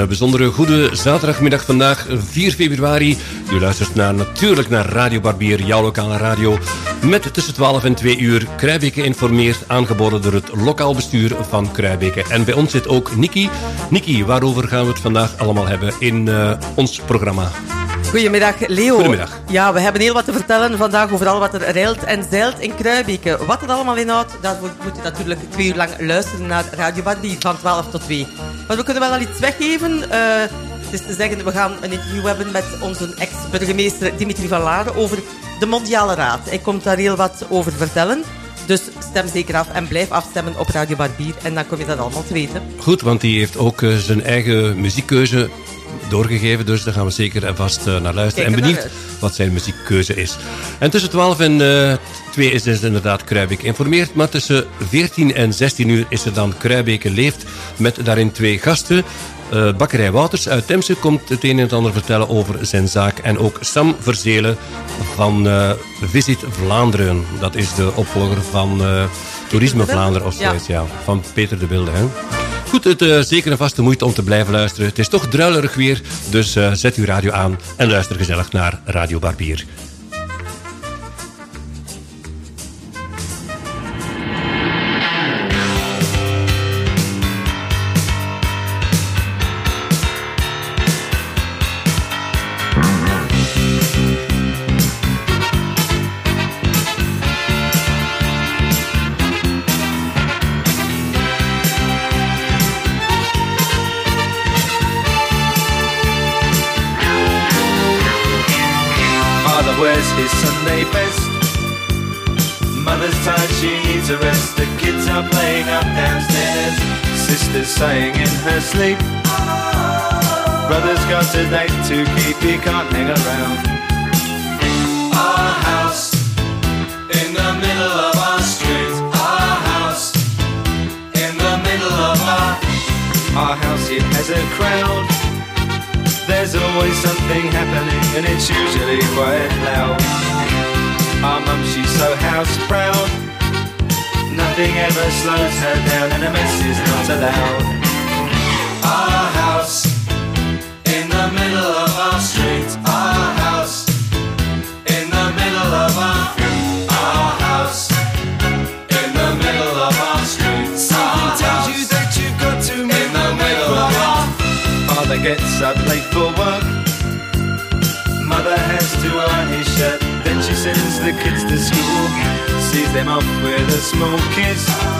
Een eh, bijzondere goede zaterdagmiddag vandaag, 4 februari. U luistert naar, natuurlijk naar Radio Barbier, jouw lokale radio. Met tussen 12 en 2 uur Kruibeke informeert, aangeboden door het lokaal bestuur van Kruibeke. En bij ons zit ook Niki. Niki, waarover gaan we het vandaag allemaal hebben in uh, ons programma? Goedemiddag, Leo. Goedemiddag. Ja, we hebben heel wat te vertellen vandaag over al wat er reilt en zeilt in Kruibeke. Wat het allemaal inhoudt, dat moet je natuurlijk twee uur lang luisteren naar Radio Barbier van 12 tot 2. Maar we kunnen wel al iets weggeven. Uh, het is te zeggen, we gaan een interview hebben met onze ex-burgemeester Dimitri van Laren over de Mondiale Raad. Hij komt daar heel wat over vertellen. Dus stem zeker af en blijf afstemmen op Radio Barbier. En dan kom je dat allemaal te weten. Goed, want die heeft ook uh, zijn eigen muziekkeuze doorgegeven. Dus daar gaan we zeker en vast uh, naar luisteren. En benieuwd wat zijn muziekkeuze is. En tussen 12 en uh, 2 is dus inderdaad Kruibeke informeert. Maar tussen 14 en 16 uur is er dan Kruibeke leeft. Met daarin twee gasten. Uh, Bakkerij Wouters uit Temse komt het een en het ander vertellen over zijn zaak. En ook Sam Verzelen van uh, Visit Vlaanderen. Dat is de opvolger van Toerisme Vlaanderen of zoiets. Ja. ja. Van Peter de Wilde. Hè? Goed, het uh, zeker een vaste moeite om te blijven luisteren. Het is toch druilerig weer, dus uh, zet uw radio aan en luister gezellig naar Radio Barbier. Sleep. Brother's got a date to keep, he can't hang around. Our house in the middle of our street. Our house in the middle of our. Our house, it has a crowd. There's always something happening, and it's usually quite loud. Our mum, she's so house proud. Nothing ever slows her down and a mess is not allowed. Our house in the middle of our street. Our house in the middle of our our house in the middle of our street. Something tells you that you've got to in the middle of our. Father gets up late for work. Mother has to iron his shirt. Then she sends the kids to school sees them off with a small kiss.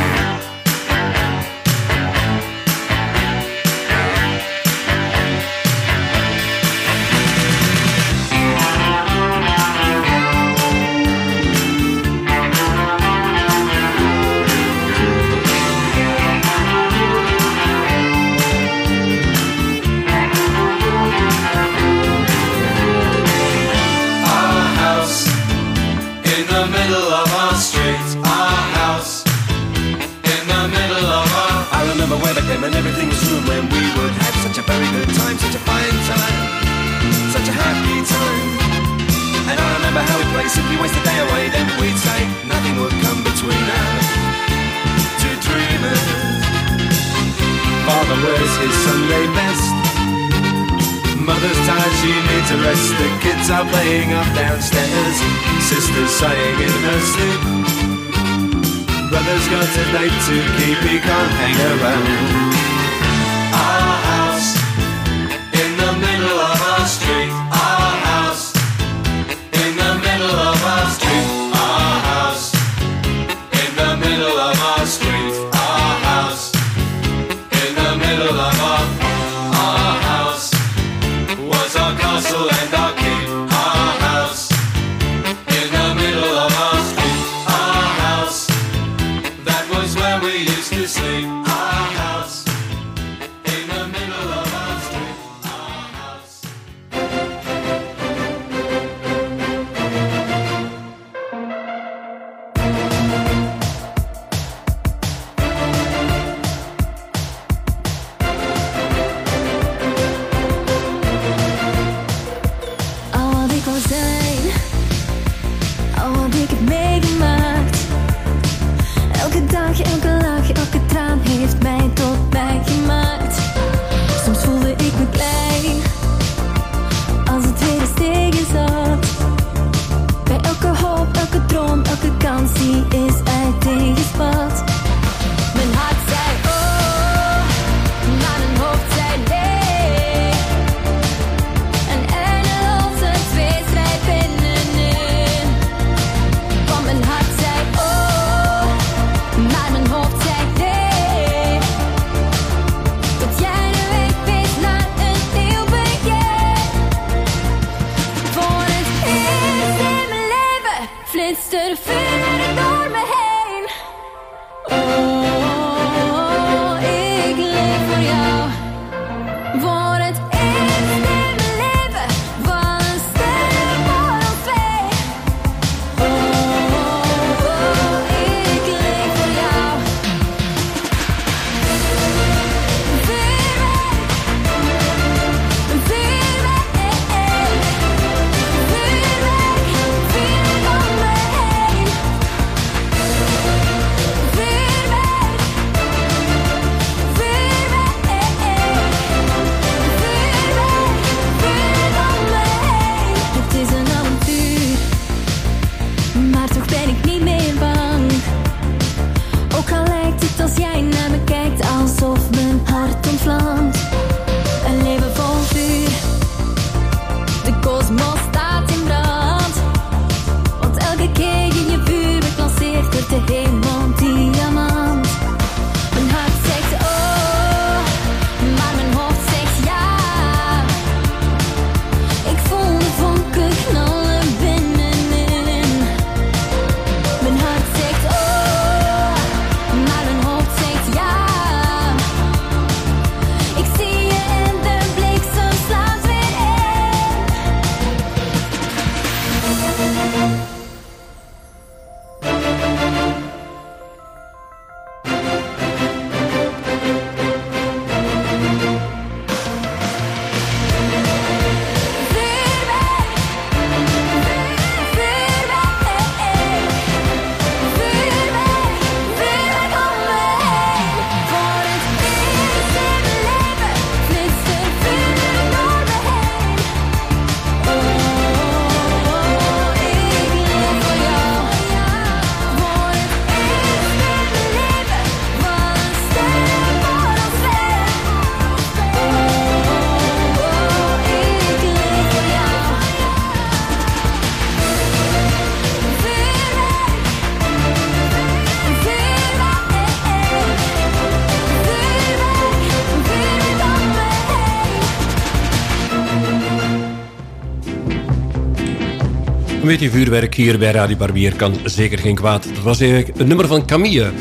Weet je, vuurwerk hier bij Radio Barbier kan zeker geen kwaad. Dat was eigenlijk een nummer van Camille.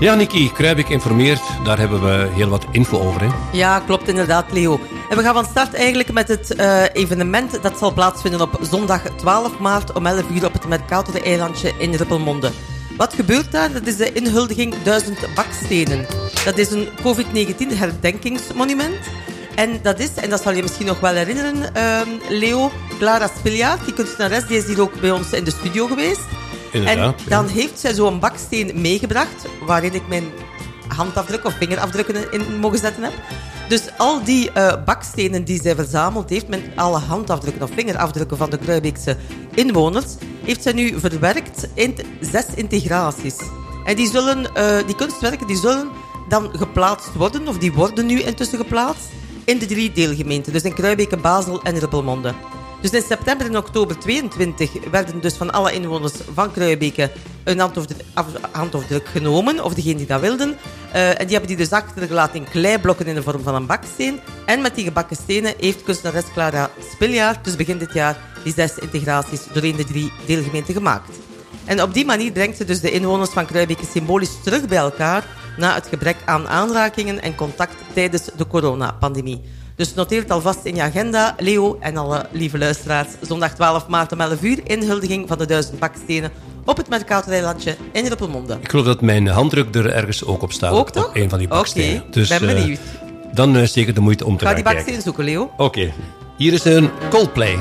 Ja, Niki, Kruibik informeert. Daar hebben we heel wat info over. Hè? Ja, klopt inderdaad, Leo. En we gaan van start eigenlijk met het eh, evenement dat zal plaatsvinden op zondag 12 maart om 11 uur op het Mercator eilandje in Ruppelmonde. Wat gebeurt daar? Dat is de inhuldiging 1000 bakstenen. Dat is een COVID-19 herdenkingsmonument. En dat is, en dat zal je misschien nog wel herinneren, ehm, Leo, Clara Spiljaard, die kunstenares, die is hier ook bij ons in de studio geweest. Inderdaad, en ja. dan heeft zij zo'n baksteen meegebracht, waarin ik mijn handafdrukken of vingerafdrukken in mogen zetten heb. Dus al die eh, bakstenen die zij verzameld heeft, met alle handafdrukken of vingerafdrukken van de Kruibeekse inwoners, heeft zij nu verwerkt in zes integraties. En die, zullen, eh, die kunstwerken die zullen dan geplaatst worden, of die worden nu intussen geplaatst, in de drie deelgemeenten. Dus in Kruibeke, Basel en Ruppelmonde. Dus in september en oktober 22 werden dus van alle inwoners van Kruibeke een handafdruk genomen, of degene die dat wilden. Eh, en die hebben die dus achtergelaten in kleiblokken in de vorm van een baksteen. En met die gebakken stenen heeft kunstenares Clara Spiljaard dus begin dit jaar die zes integraties doorheen de drie deelgemeenten gemaakt. En op die manier brengt ze dus de inwoners van Kruibeke symbolisch terug bij elkaar na het gebrek aan aanrakingen en contact tijdens de coronapandemie. Dus noteer het alvast in je agenda, Leo en alle lieve luisteraars. Zondag 12 maart om 11 uur, inhuldiging van de duizend bakstenen op het Mercatoreilandje in Ruppelmonde. Ik geloof dat mijn handdruk er ergens ook op staat. Ook op toch? een van die Oké, bakstenen. Dus, ben eh, benieuwd. dan uh, zeker de moeite om te Ga gaan die kijken. baksteen zoeken, Leo. Oké, hier is een Coldplay.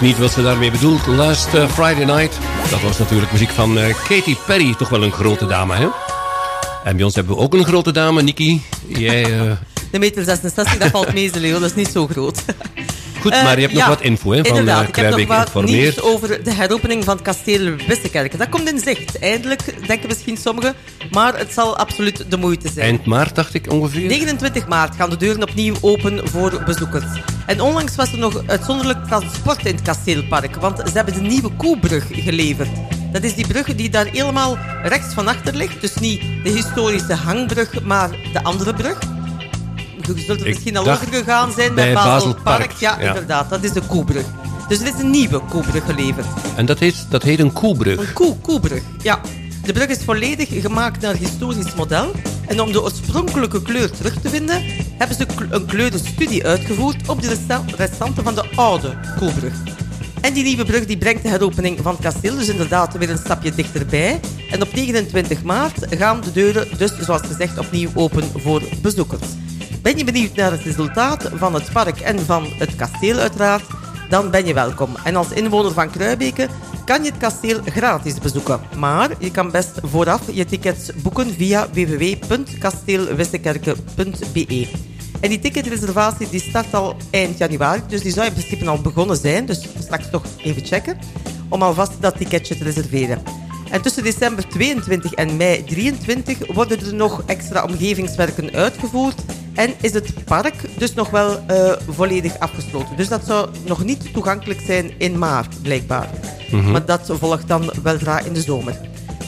Niet wat ze daarmee bedoelt. Last eh, Friday Night. Dat was natuurlijk muziek van eh, Katy Perry. Toch wel een grote dame, hè? En bij ons hebben we ook een grote dame, Nikki. Jij... eh, De meter 66, dat valt mee, Leo. Dat is niet zo groot. Goed, maar je hebt nog ja, wat info hè, van uh, ik heb nog Kruijbeek nieuws over de heropening van het kasteel Wissekerke. Dat komt in zicht. Eindelijk, denken misschien sommigen. Maar het zal absoluut de moeite zijn. Eind maart, dacht ik ongeveer. 29 maart gaan de deuren opnieuw open voor bezoekers. En onlangs was er nog uitzonderlijk transport in het kasteelpark, want ze hebben de nieuwe Koebrug geleverd. Dat is die brug die daar helemaal rechts van achter ligt. Dus niet de historische hangbrug, maar de andere brug. Je zult er Ik misschien al over gegaan zijn bij bij Baselpark, Baselpark. Ja, ja. inderdaad, dat is de Koebrug. Dus er is een nieuwe Koebrug geleverd. En dat heet, dat heet een koelbrug. Een koe, koebrug, ja. De brug is volledig gemaakt naar historisch model. En om de oorspronkelijke kleur terug te vinden, hebben ze een kleurenstudie uitgevoerd op de resta- restanten van de oude koebrug. En die nieuwe brug die brengt de heropening van het kasteel dus inderdaad weer een stapje dichterbij. En op 29 maart gaan de deuren dus, zoals gezegd, opnieuw open voor bezoekers. Ben je benieuwd naar het resultaat van het park en van het kasteel uiteraard? Dan ben je welkom. En als inwoner van Kruibeke kan je het kasteel gratis bezoeken. Maar je kan best vooraf je tickets boeken via www.kasteelwissekerke.be. En die ticketreservatie die start al eind januari, dus die zou in principe al begonnen zijn. Dus straks toch even checken om alvast dat ticketje te reserveren. En tussen december 22 en mei 23 worden er nog extra omgevingswerken uitgevoerd. En is het park dus nog wel eh, volledig afgesloten. Dus dat zou nog niet toegankelijk zijn in maart, blijkbaar. Maar dat volgt dan weldra in de zomer.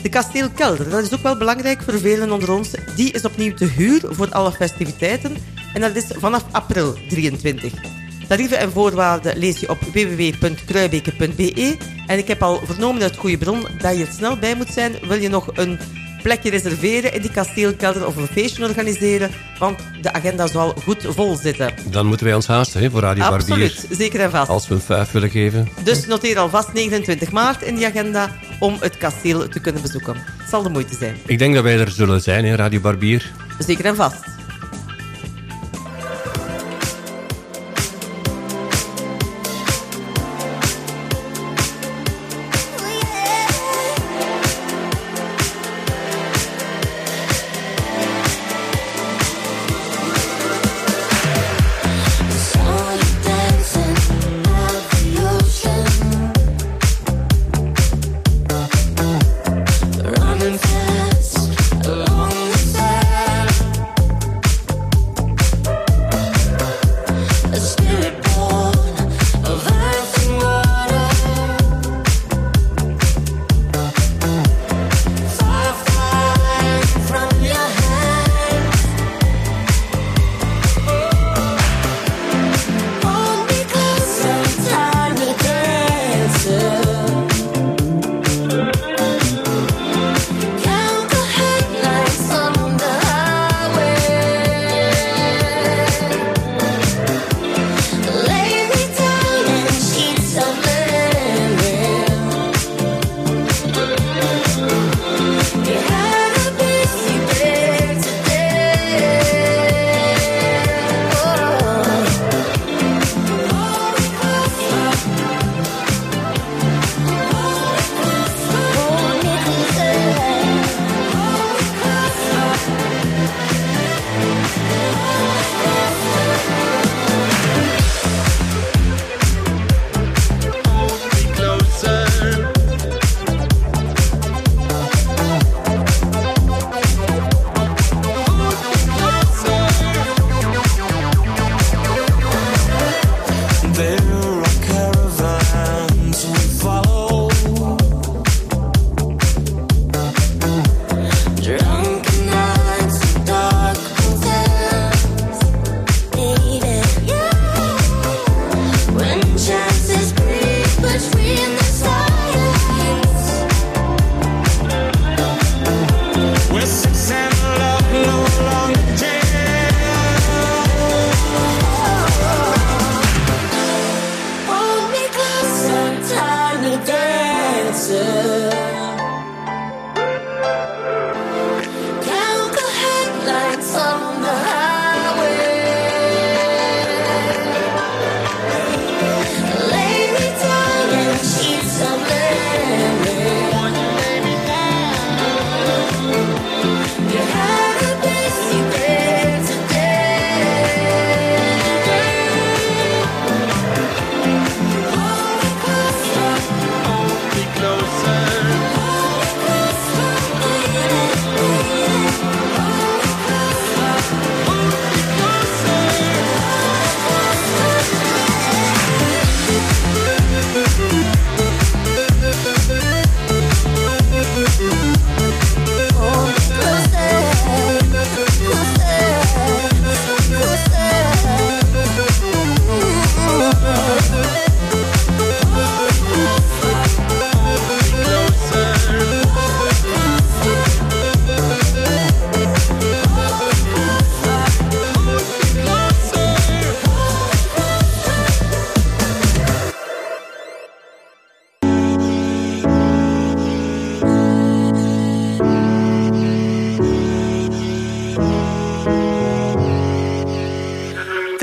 De kasteelkelder, dat is ook wel belangrijk voor velen onder ons. Die is opnieuw te huur voor alle festiviteiten. En dat is vanaf april 23. Tarieven en voorwaarden lees je op www.kruibeke.be. En ik heb al vernomen uit goede bron dat je er snel bij moet zijn. Wil je nog een plekje reserveren in die kasteelkelder of een feestje organiseren? Want de agenda zal goed vol zitten. Dan moeten wij ons haasten hè, voor Radio Barbier. Absoluut, zeker en vast. Als we een vijf willen geven. Dus noteer alvast 29 maart in die agenda om het kasteel te kunnen bezoeken. Het zal de moeite zijn. Ik denk dat wij er zullen zijn, hè, Radio Barbier. Zeker en vast.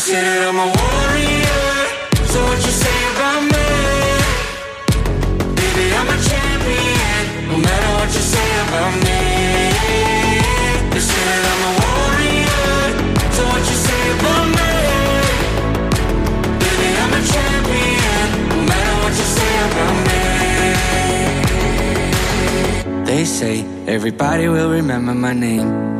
Say that I'm a warrior. So what you say about me? Baby, I'm a champion. No matter what you say about me. They say that I'm a warrior. So what you say about me? Baby, I'm a champion. No matter what you say about me. They say everybody will remember my name.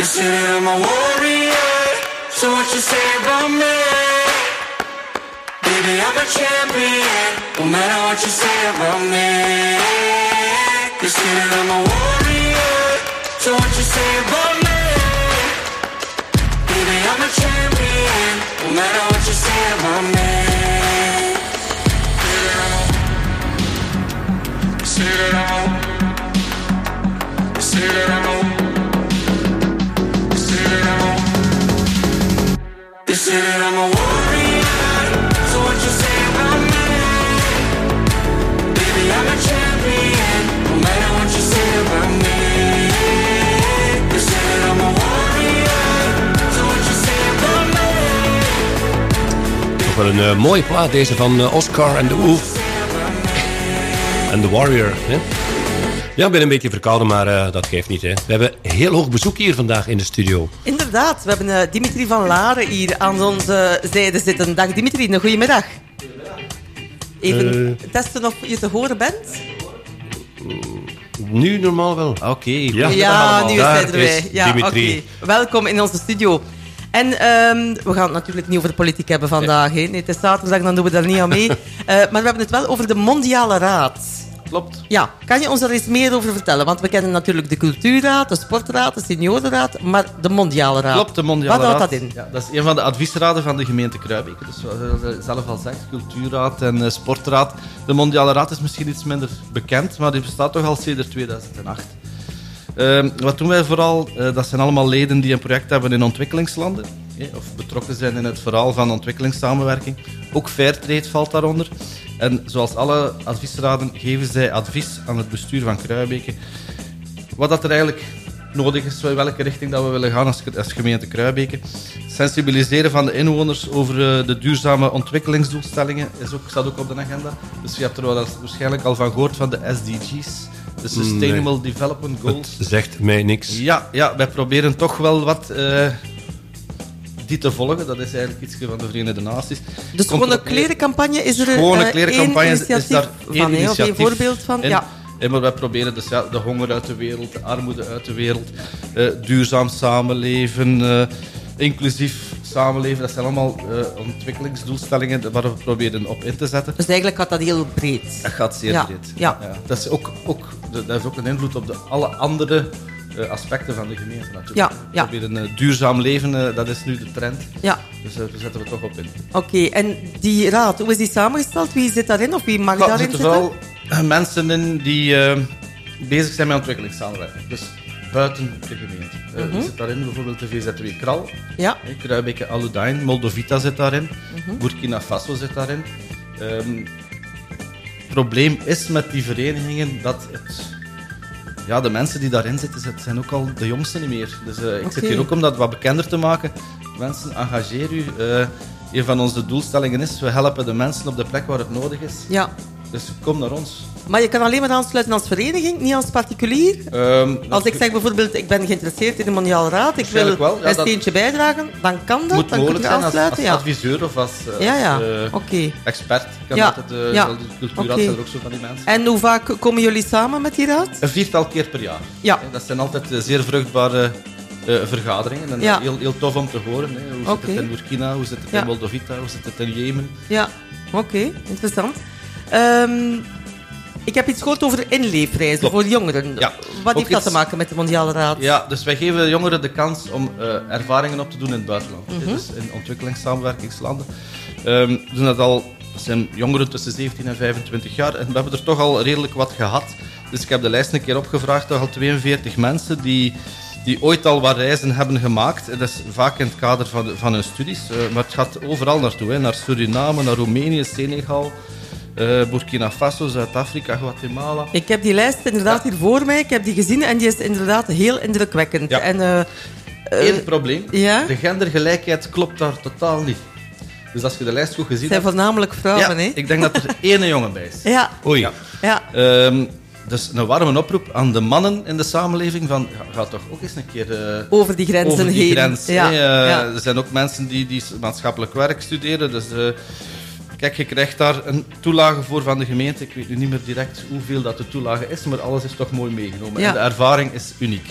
They say that I'm a warrior. So what you say about me? Baby, I'm a champion. No matter what you say about me. They say that I'm a warrior. So what you say about me? Baby, I'm a champion. No matter what you say about me. Say that I'm a Say that I'm Toch wel een eh, mooie plaat deze van eh, Oscar en de Oef. En The Warrior. Hè? Ja, ik ben een beetje verkouden, maar eh, dat geeft niet. Hè. We hebben heel hoog bezoek hier vandaag in de studio. Inderdaad, we hebben eh, Dimitri van Laren hier aan onze zijde zitten. Dag Dimitri, een goedemiddag. Even testen of je te horen bent. Nu normaal wel. Oké, Ja. Ja, nu zijn wij. is Ja, Dimitri. Welkom in onze studio. En ehm, we gaan het natuurlijk niet over de politiek hebben vandaag. hè. Nee, het is zaterdag, dan doen we daar niet aan mee. Eh, maar we hebben het wel over de Mondiale Raad. Klopt. Ja, kan je ons daar eens meer over vertellen? Want we kennen natuurlijk de Cultuurraad, de Sportraad, de Seniorenraad, maar de Mondiale Raad. Klopt, de Mondiale Wat houdt Raad. dat in? Ja, dat is een van de adviesraden van de gemeente Kruibeke. Dus zoals je zelf al zegt, Cultuurraad en eh, Sportraad. De Mondiale Raad is misschien iets minder bekend, maar die bestaat toch al sinds 2008. Ehm, wat doen wij vooral? Eh, dat zijn allemaal leden die een project hebben in ontwikkelingslanden. Of betrokken zijn in het verhaal van ontwikkelingssamenwerking. Ook Fairtrade valt daaronder. En zoals alle adviesraden geven zij advies aan het bestuur van Kruibeke. Wat dat er eigenlijk nodig is, welke richting dat we willen gaan als, gemeente Kruibeke. Sensibiliseren van de inwoners over eh, de duurzame ontwikkelingsdoelstellingen is ook, staat ook op de agenda. Dus je hebt er wel waarschijnlijk al van gehoord van de SDG's, de Sustainable Development Goals. Het zegt mij niks. Ja, ja, wij proberen toch wel wat eh, die te volgen. Dat is eigenlijk iets van de Verenigde Naties. Schone erop neer- Klerencampagne is er Schone eh, klerencampagne één is- is initiatief daar van, één hè, of één initiatief voorbeeld van. Ja. Maar wij proberen dus ja, de honger uit de wereld, de armoede uit de wereld, eh, duurzaam samenleven, eh, inclusief samenleven. Dat zijn allemaal eh, ontwikkelingsdoelstellingen waar we proberen op in te zetten. Dus eigenlijk gaat dat heel breed. Dat gaat zeer Ja, breed. ja. Dat, is ook, ook, dat heeft ook een invloed op de, alle andere aspecten van de gemeente natuurlijk. Ja, ja. proberen een duurzaam leven, eh, dat is nu de trend. Ja, Dus eh, daar zetten we toch op in. oké. En die raad, hoe is die samengesteld? Wie zit daarin of wie mag Ja, er daarin zitten zitten? vooral eh, mensen in die eh, bezig zijn met ontwikkelingssamenwerking. Dus buiten de gemeente. Eh. Er zit daarin bijvoorbeeld de VZW Kral, Ja, eh, Kruibeke Aludain, Moldovita zit daarin, Mhm. Burkina Faso zit daarin. Ehm, het probleem is met die verenigingen dat het, ja, de mensen die daarin zitten, zijn ook al de jongsten niet meer. Dus eh, ik zit hier ook om dat wat bekender te maken. Mensen, engageer u. Eh, een van onze doelstellingen is, we helpen de mensen op de plek waar het nodig is. ja. Dus kom naar ons. Maar je kan alleen maar aansluiten als vereniging, niet als particulier. Ehm, Als ik zeg bijvoorbeeld, ik ben geïnteresseerd in de mondiale raad, ik wil Waarschijnlijk wel, ja, een dat- steentje bijdragen, dan kan dat, moet dan mogelijk je zijn als, aansluiten. als ja. adviseur of als, eh, ja, ja, als, oké. expert. Kan Ja, altijd, eh, ja. de cultuurraad zijn er ook zo van die mensen. En hoe vaak komen jullie samen met die raad? Een viertal keer per jaar. Ja. Dat zijn altijd zeer vruchtbare vergaderingen. En Ja. heel, heel tof om te horen. Hè. Hoe zit het in Burkina, hoe zit het Ja. in Moldovita, hoe zit het in Jemen. Ja, oké, interessant. Ehm, ik heb iets gehoord over inleefreizen Klopt. voor jongeren. Ja, Wat ook heeft dat te maken met de mondiale raad? Ja, dus wij geven jongeren de kans om eh, ervaringen op te doen in het buitenland. Mhm. Dus in ontwikkelingssamenwerkingslanden. We doen dat al, dat zijn jongeren tussen 17 en 25 jaar. En we hebben er toch al redelijk wat gehad. Dus ik heb de lijst een keer opgevraagd. Toch al 42 mensen die, die ooit al wat reizen hebben gemaakt. En Dat is vaak in het kader van, de- van hun studies. Eh, maar het gaat overal naartoe. Hè. Naar Suriname, naar Roemenië, Senegal, eh, Burkina Faso, Zuid-Afrika, Guatemala. Ik heb die lijst inderdaad hier voor mij, ik heb die gezien en die is inderdaad heel indrukwekkend. Ja. En, eh, eh, Eén probleem. ja? De gendergelijkheid klopt daar totaal niet. Dus als je de lijst goed gezien Het zijn hebt... voornamelijk vrouwen, hè? ik denk dat er één jongen bij is. Ja, Oei. ja. Ehm, dus een warme oproep aan de mannen in de samenleving van, ga toch ook eens een keer eh, over die grenzen over die heen. grens. Ja. Er zijn ook mensen die, die maatschappelijk werk studeren, dus... Kijk, je krijgt daar een toelage voor van de gemeente. Ik weet nu niet meer direct hoeveel dat de toelage is, maar alles is toch mooi meegenomen. Ja. En de ervaring is uniek.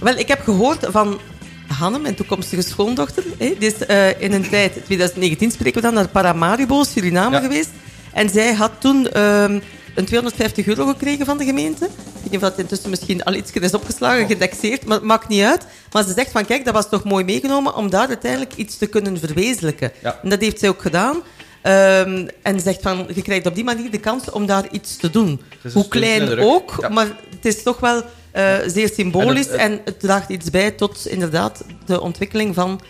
Wel, ik heb gehoord van Hanne, mijn toekomstige schoondochter. Hè, die is eh, in een tijd, 2019 spreken we dan, naar Paramaribo, Suriname Ja. geweest. En zij had toen ehm, een 250 euro gekregen van de gemeente. Ik weet niet of dat intussen misschien al iets is opgeslagen, gedexeerd, maar het maakt niet uit. Maar ze zegt van, kijk, dat was toch mooi meegenomen om daar uiteindelijk iets te kunnen verwezenlijken. Ja. En dat heeft zij ook gedaan. Ehm, en zegt van, je krijgt op die manier de kans om daar iets te doen. Hoe klein ook, Ja. maar het is toch wel eh, zeer symbolisch En het- draagt iets bij tot inderdaad de ontwikkeling van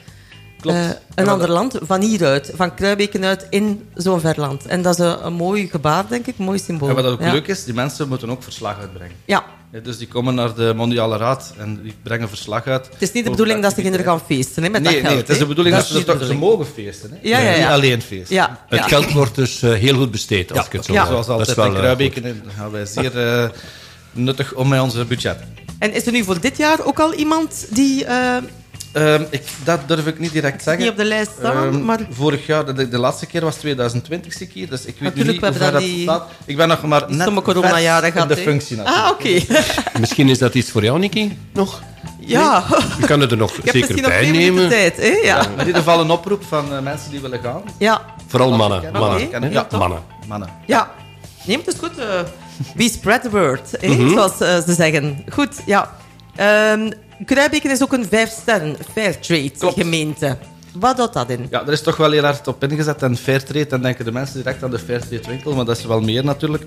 eh, En een ander land, van hieruit, van Kruibeken uit in zo'n ver land. En dat is een, een mooi gebaar, denk ik, een mooi symbool. En wat ook leuk is, die mensen moeten ook verslag uitbrengen. Ja, dus die komen naar de Mondiale Raad en die brengen verslag uit. het is niet de bedoeling dat ze kinderen gaan feesten hè, met Nee, dat geld. nee, het is de bedoeling dat, ze, toch- ze mogen feesten. Hè? Ja, ja, ja. Niet alleen feesten. Ja, Het ja. geld wordt dus eh, heel goed besteed, als ik het zo Ja. Zoals Dat is altijd wel, in eh, Kruibeken gaan wij zeer eh, nuttig om met onze budget. En is er nu voor dit jaar ook al iemand die eh, Ehm, ik, dat durf ik niet direct zeggen. niet op de lijst staan, Ehm, maar... Vorig jaar, de, de laatste keer was 2020 zie ik hier, dus ik weet Natuurlijk, niet we hoe ver dat die- staat. Ik ben nog maar net coronajaren gehad, in de functie natuurlijk. Ah, oké. Misschien is dat iets voor jou, Nicky, nog? ja, Je kan het er nog zeker misschien nog bij nemen. tijd. Hè? Ja. Ja, in ieder geval een oproep van eh, mensen die willen gaan. Ja. Vooral mannen. Mannen. Ja. mannen. Mannen. Ja, neem het eens goed. eh we spread the word, hè, Mhm. zoals eh, ze zeggen. Goed, ja. Ehm Kruibeken is ook een vijf sterren Fairtrade Klopt. gemeente. Wat houdt dat in? Ja, er is toch wel heel hard op ingezet. En Fairtrade, dan denken de mensen direct aan de Fairtrade winkel, maar dat is wel meer natuurlijk.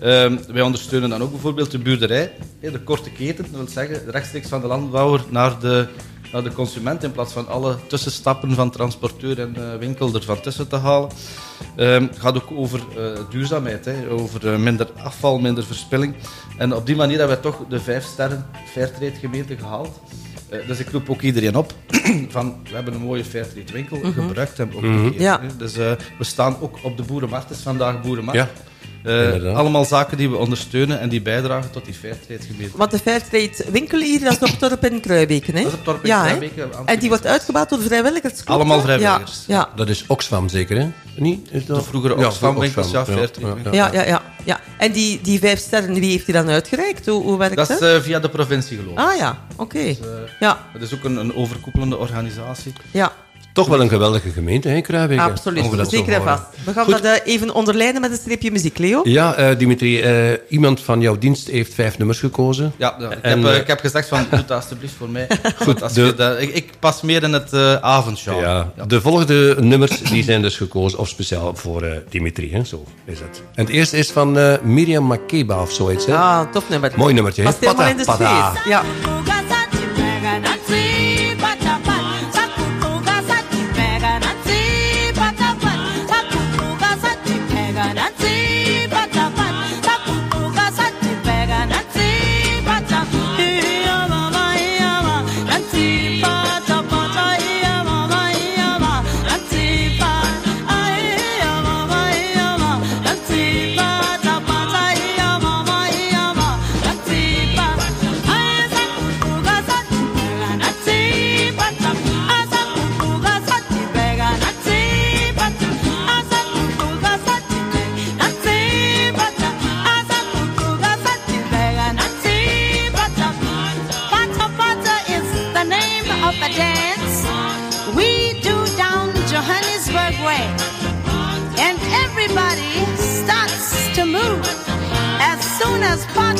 Ehm, wij ondersteunen dan ook bijvoorbeeld de boerderij, hè, de korte keten. Dat wil zeggen, rechtstreeks van de landbouwer naar de, naar de consument, in plaats van alle tussenstappen van transporteur en eh, winkel ervan tussen te halen. Ehm, het gaat ook over eh, duurzaamheid, hè, over eh, minder afval, minder verspilling. En op die manier hebben we toch de vijf sterren Fairtrade gemeente gehaald. Eh, dus ik roep ook iedereen op van, we hebben een mooie Fairtrade winkel, gebruikt hem ook een keer. Ja. hè. Dus we staan ook op de boerenmarkt, het is vandaag boerenmarkt. Ja, Eh, allemaal zaken die we ondersteunen en die bijdragen tot die Fairtrade gemeente. Want de Fairtrade winkel hier, dat is op het dorp in Kruibeken, hè? Dat is op dorp in ja? Kruibeken, En die wordt uitgebouwd door vrijwilligers, klopt Allemaal vrijwilligers. Ja, ja. Dat is Oxfam zeker, hè? Niet? Is dat- De vroegere Ja, Oxfam winkels, ja, Oxfam. Ja, ja, ja, ja. En die, die vijf sterren, wie heeft die dan uitgereikt? Hoe, hoe werkt Dat dat? is eh, via de provincie geloof ik. Ah ja, oké. Dus, eh, Ja, Het is ook een, een overkoepelende organisatie. ja. Toch wel een geweldige gemeente, hè, Kruibeke? Absoluut, zeker en vast. We gaan Goed. dat eh, even onderlijnen met een streepje muziek, Leo. Ja, eh, Dimitri, eh, iemand van jouw dienst heeft vijf nummers gekozen. Ja, ja, ik, En, heb, ik heb gezegd van, doe dat alsjeblieft voor mij. Goed, als de- je dat- ik, ik pas meer in het eh avondshow. Ja, de volgende nummers die zijn dus gekozen, of speciaal voor eh, Dimitri, hè? zo is het. En het eerste is van eh, Miriam Makeba of zoiets. Hè? Ah, tof nummer. Mooi nummertje, hè? Past helemaal Pata, in de pata. Ja.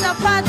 As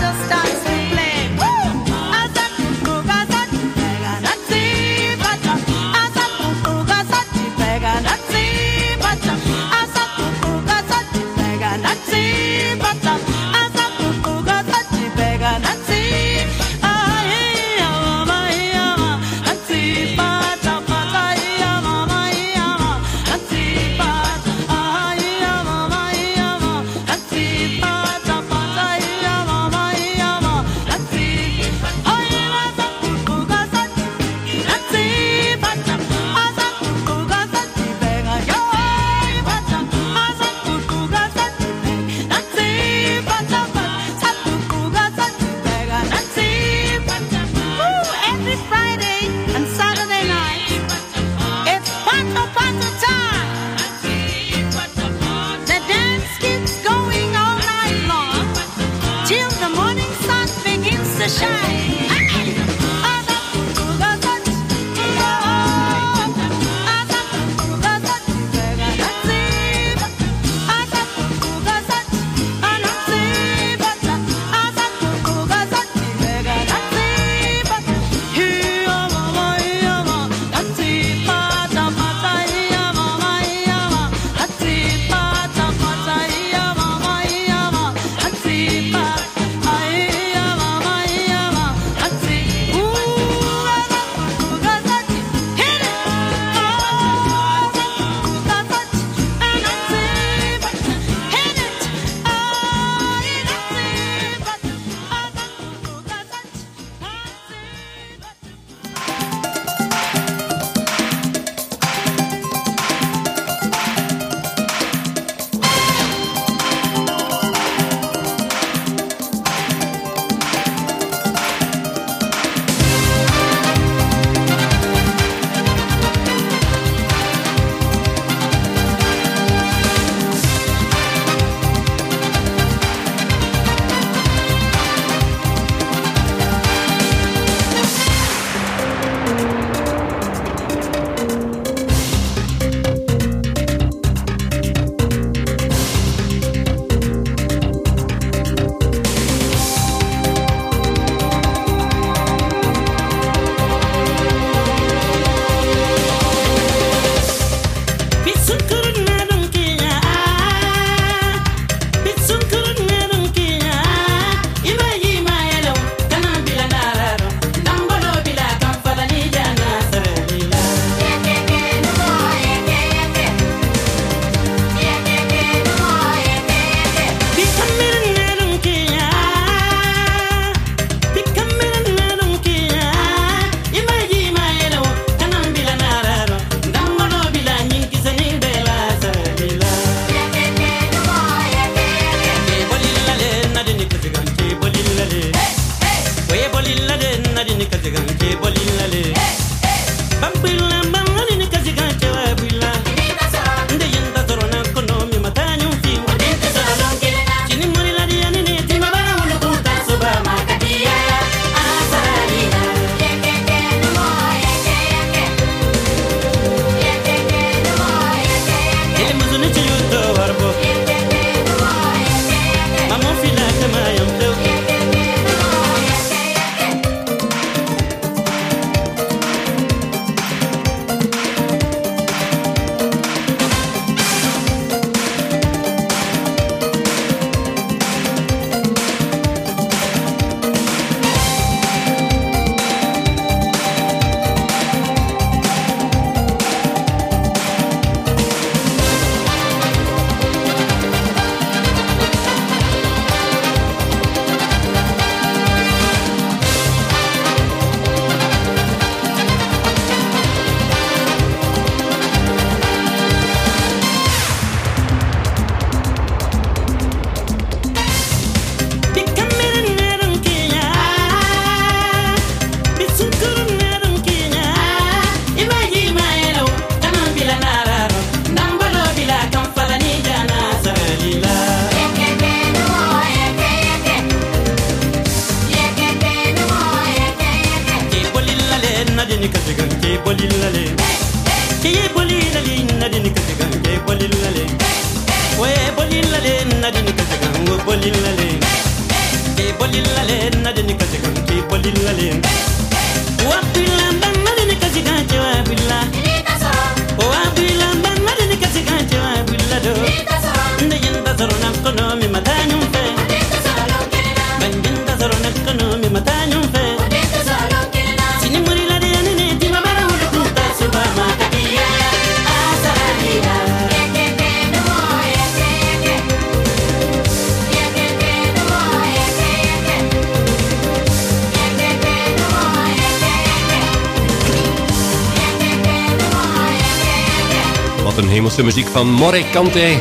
Hemelse muziek van Moré Kante.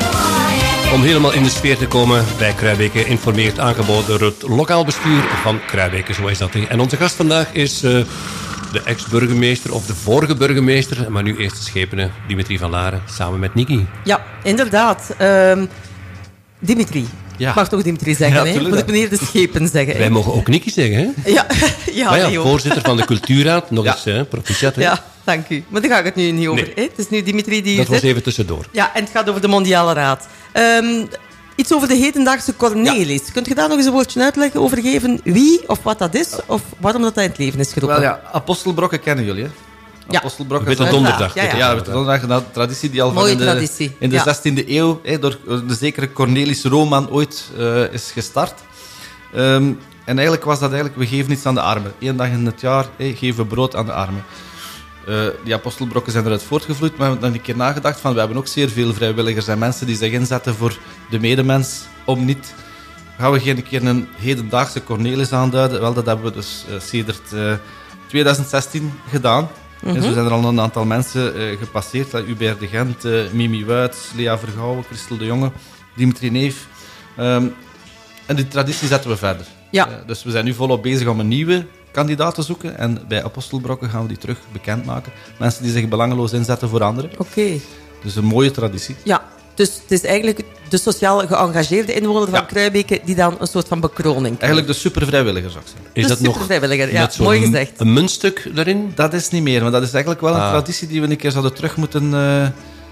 Om helemaal in de sfeer te komen bij Kruijbeke informeert aangeboden door het lokaal bestuur van Kruijbeke, zo is dat. En onze gast vandaag is eh, de ex-burgemeester of de vorige burgemeester, maar nu eerste schepene Dimitri van Laren, samen met Niki. Ja, inderdaad. Ehm, Dimitri. Ja. Mag toch Dimitri zeggen, Ja, hè? Moet ik meneer de Schepen zeggen? Wij mogen ook Niki zeggen, hè? Ja, ja, maar ja, voorzitter van de cultuurraad, nog Ja. eens hè, proficiat. hè. Ja, dank u. Maar daar ga ik het nu niet over. Nee. Hè? Het is nu Dimitri die Dat was even tussendoor. Ja, en het gaat over de Mondiale Raad. Ehm, iets over de hedendaagse Cornelis. Kunt je daar nog eens een woordje uitleggen over geven wie of wat dat is? Of waarom dat, dat in het leven is geroepen? Wel ja, apostelbrokken kennen jullie, hè? Ja. Apostelbrokken Witte donderdag. Ja, ja. Ja, Witte donderdag, een traditie die al van in de, in de ja. 16e eeuw hè, door de zekere Cornelis Roman ooit eh, is gestart. Ehm, en eigenlijk was dat eigenlijk, we geven iets aan de armen. Eén dag in het jaar hè, geven we brood aan de armen. Eh, die apostelbrokken zijn eruit voortgevloeid, maar we hebben dan een keer nagedacht van, we hebben ook zeer veel vrijwilligers en mensen die zich inzetten voor de medemens om niet gaan we geen keer een hedendaagse Cornelis aanduiden? Wel, dat hebben we dus eh sedert eh, 2016 gedaan. En zo zijn er al een aantal mensen eh, gepasseerd. Uh, Hubert de Gent, eh, Mimi Wuits, Lea Vergouwen, Christel de Jonge, Dimitri Neef. Ehm, en die traditie zetten we verder. Ja. Eh, dus we zijn nu volop bezig om een nieuwe kandidaat te zoeken. En bij Apostelbrokken gaan we die terug bekendmaken. Mensen die zich belangeloos inzetten voor anderen. Oké. Dus een mooie traditie. Ja, dus het is eigenlijk de sociaal geëngageerde inwoner van Ja. Kruibeke die dan een soort van bekroning krijgt. Eigenlijk de supervrijwilliger, zou ik zeggen. Is De dat nog supervrijwilliger, ja. met zo'n Mooi gezegd. een muntstuk daarin? Dat is niet meer, maar dat is eigenlijk wel een Ah. traditie die we een keer zouden terug moeten... eh,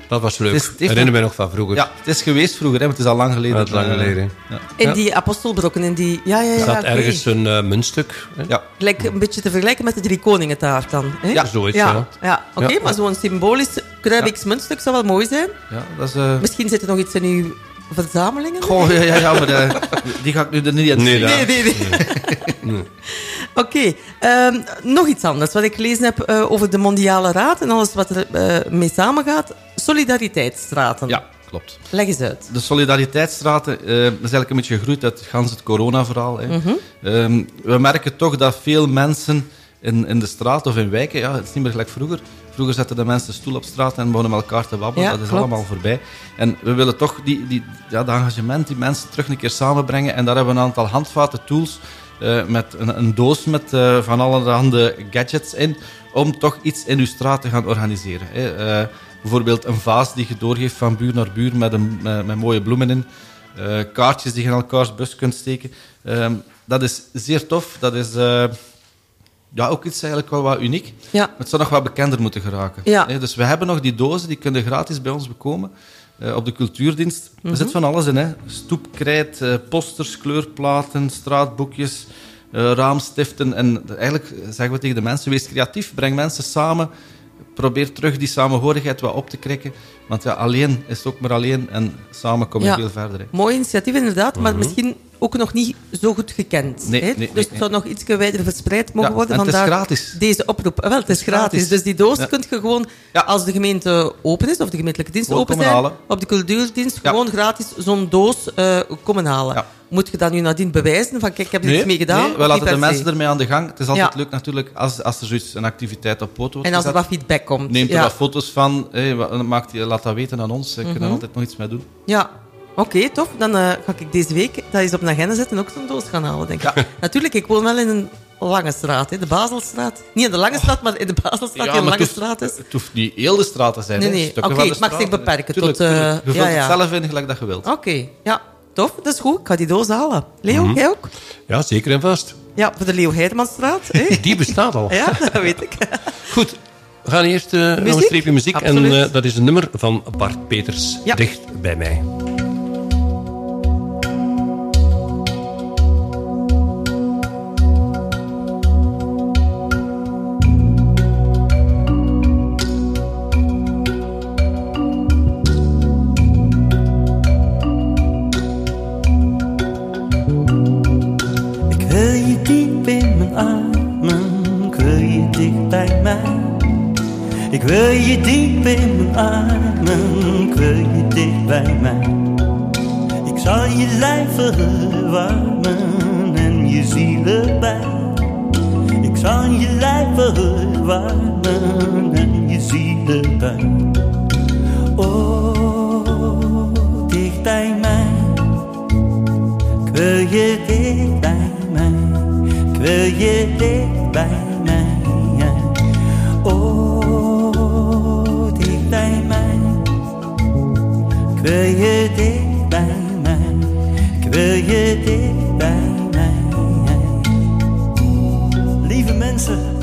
Dat was leuk. Het is- het heeft Herinner mij nog van vroeger. Ja, het is geweest vroeger, hè, maar het is al lang geleden. Dat is lang Eh, geleden. ja. In die apostelbrokken, in die... Ja, ja, ja. Er staat oké. ergens een eh, muntstuk. Hè? Ja, Gelijk een beetje te vergelijken met de drie koningen taart dan. Hè? Ja, zoiets, Ja, ja. ja. oké, Ja. maar zo'n symbolisch Kruibeeks muntstuk zou wel mooi zijn. ja, dat is... eh, Misschien zit er nog iets in uw verzamelingen? Goh, ja, ja, ja, maar eh, die ga ik nu er niet in Nee, dat- Nee, nee, nee. Oké, ehm, nog iets anders. Wat ik gelezen heb eh, over de Mondiale Raad en alles wat er eh, mee samengaat. Solidariteitsstraten. Ja, klopt. Leg eens uit. De solidariteitsstraten eh, is eigenlijk een beetje gegroeid uit gans het corona-verhaal. hè. Mhm. Ehm, we merken toch dat veel mensen in, in de straat of in wijken, ja, het is niet meer gelijk vroeger. Vroeger zetten de mensen stoel op straat en begonnen met elkaar te wabbelen. Ja, dat is klopt. allemaal voorbij. En we willen toch die, die, ja, dat engagement, die mensen terug een keer samenbrengen. En daar hebben we een aantal handvaten, tools, eh, met een, een doos met eh, van allerhande gadgets in, om toch iets in uw straat te gaan organiseren. hè. Eh, bijvoorbeeld een vaas die je doorgeeft van buur naar buur met, een, met, mooie bloemen in. Kaartjes die je in elkaars bus kunt steken. Ehm, dat is zeer tof. Dat is ja, ook iets eigenlijk wel wat uniek. Ja. Maar het zou nog wat bekender moeten geraken. Ja. Hè, Dus we hebben nog die dozen, die kunnen gratis bij ons bekomen. eh, op de cultuurdienst. Mhm. Er zit van alles in. Hè. Stoepkrijt, eh, posters, kleurplaten, straatboekjes, eh, raamstiften. En eigenlijk zeggen we tegen de mensen, wees creatief, breng mensen samen. Probeer terug die samenhorigheid wat op te krikken. Want ja, alleen is het ook maar alleen en samen kom je Ja. veel verder. Hè. Mooi initiatief inderdaad, maar misschien ook nog niet zo goed gekend. Nee, hè? nee, nee, dus het nee. zou nog iets wijder verspreid mogen Ja, worden. en het is gratis. Deze oproep. Wel, het is Het is gratis. gratis. Dus die doos Ja. kun je gewoon, Ja. als de gemeente open is, of de gemeentelijke dienst open zijn, halen. op de cultuurdienst gewoon gratis zo'n doos eh, komen halen. Moet je dat nu nadien bewijzen? Van kijk, ik heb er iets mee gedaan? nee, we laten de mensen ermee aan de gang. Het is altijd leuk natuurlijk als, als er zoiets, een activiteit op foto wordt En als er wat feedback komt. Neemt er wat foto's van, wa- maakt laat dat weten aan ons. Mhm. kunnen er altijd nog iets mee doen. Ja, Oké, tof. Dan eh, ga ik deze week, dat is op de agenda zetten, ook zo'n doos gaan halen, denk. Ja. Natuurlijk, ik woon wel in een lange straat, hè, de Bazelstraat. Niet in de lange oh. straat, maar in de Bazelstraat, die een lange straat is. Het hoeft niet heel de straat te zijn. Nee, nee. Oké, mag zich beperken tot... Uh. Je vult het zelf in, gelijk dat je wilt. Oké, ja. Tof, dat is goed. Ik ga die doos halen. Leo, mhm. jij ook? Ja, zeker en vast. Ja, voor de Leo Heidemansstraat. Hè? die bestaat al. ja, dat weet ik. goed, we gaan eerst nog een streepje muziek. En eh, dat is een nummer van Bart Peters, dicht bij mij. wil je diep in mijn armen, ik wil je dicht bij mij. Ik zal je lijf verwarmen en je ziel erbij. Ik zal je lijf verwarmen en je ziel erbij. Oh, dicht bij mij, ik wil je dicht bij mij. Ik wil je dicht bij mij. Oh. wil je dicht bij mij. Ik wil je dicht bij mij. Lieve mensen.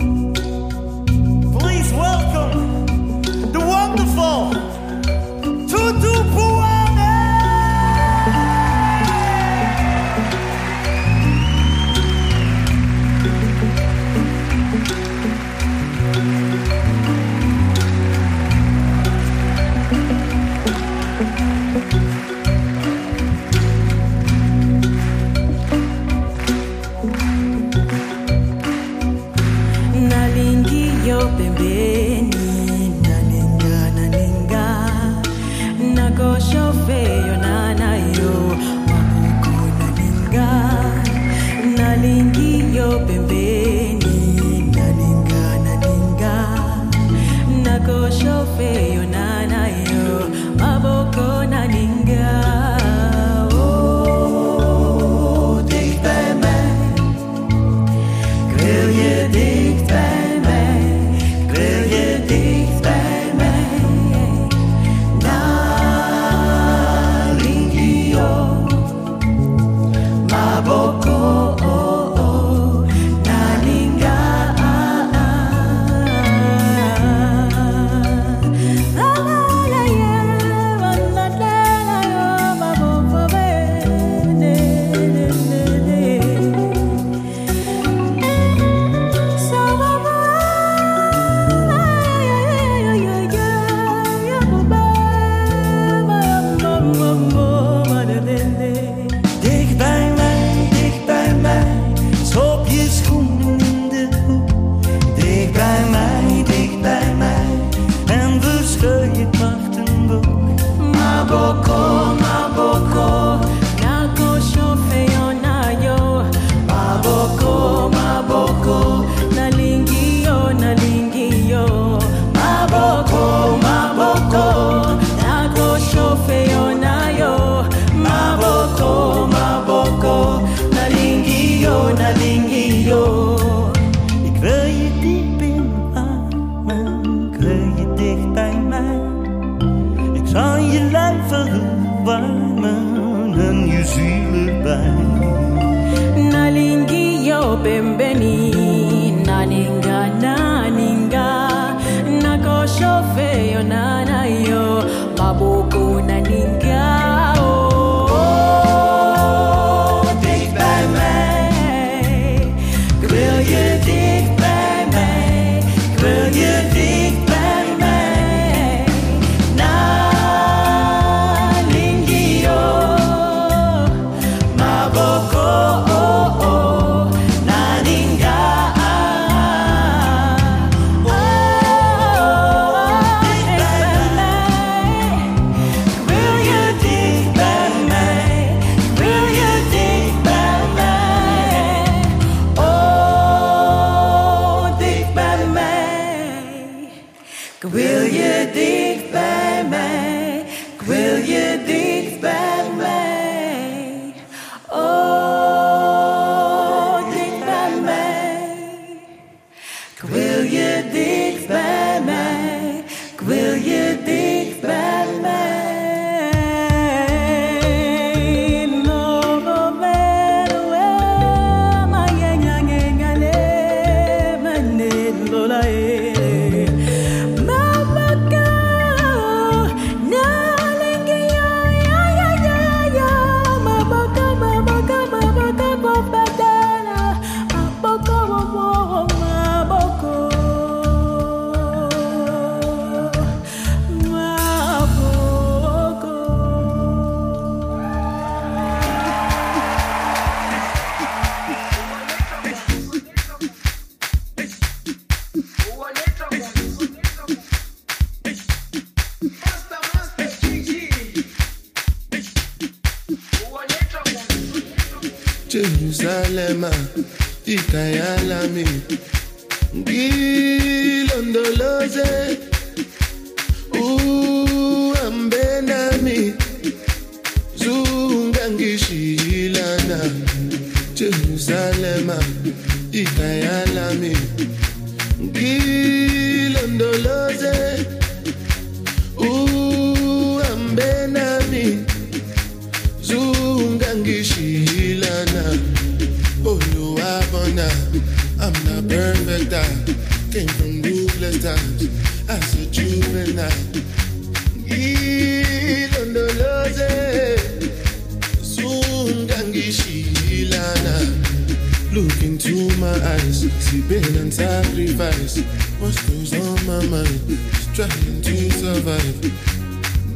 Look into my eyes, see pain and sacrifice. What goes on my mind? Trying to survive.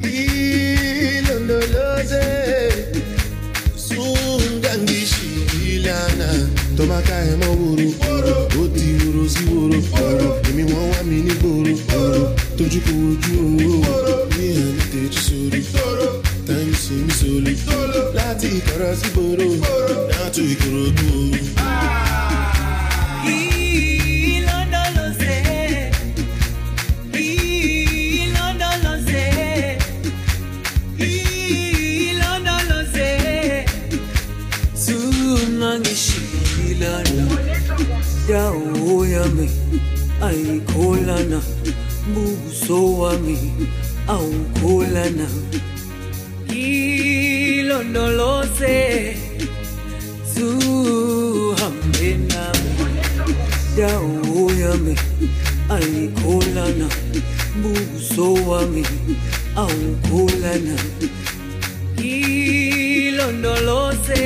Ilondoloze, Zungangishilana. Tomaka emo wuru, ó ti wúro sí wúro. Èmi wọ́n wá mi. Tójú kò ojú owó. Ní ẹni tèjú sórí. Sí mi sórí. Láti ìkọ̀rọ̀ sí gbòòrò. Náà tó o. ayikholana buso wami awukholana ilondoloze zuhambe nami dawo yami ayikholana buso wami awukholana ilondoloze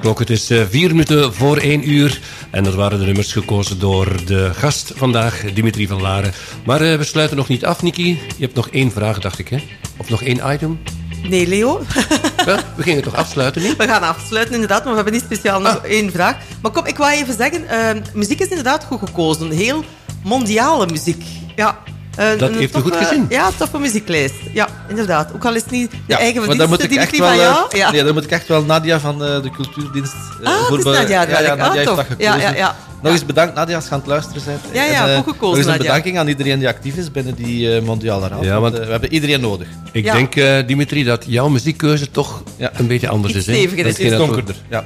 klok, het is eh, vier minuten voor één uur. En dat waren de nummers gekozen door de gast vandaag, Dimitri van Laren. Maar eh, we sluiten nog niet af, Niki. Je hebt nog één vraag, dacht ik, hè? Of nog één item? Nee, Leo. Ja, we gingen toch afsluiten, niet? We gaan afsluiten, inderdaad, maar we hebben niet speciaal nog Ah. één vraag. Maar kom, ik wou even zeggen, eh, muziek is inderdaad goed gekozen. Heel mondiale muziek. Ja. eh, Dat een heeft u goed toffe- gezien. Ja, toffe muzieklijst. Ja, inderdaad. Ook al is het niet de Ja, eigen maar dan moet verdienste, ik echt Dimitri, wel, van eh, jou. Ja. nee, dan moet ik echt wel Nadia van eh, de cultuurdienst eh, Ah, het is Nadia ja, ja. Nadia Ah, heeft tof. dat Ja, gekozen. ja, ja. Nog eens bedankt Nadia als je aan het luisteren bent. Ja, ja, En, eh, goed gekozen, Nog eens een bedanking aan iedereen die actief is binnen die eh, mondiale raad. Ja, want, eh, we hebben iedereen nodig. Ik Ja. denk, eh, Dimitri, dat jouw muziekkeuze toch Ja. een beetje anders Iets is. steviger is. Iets donkerder. Ja.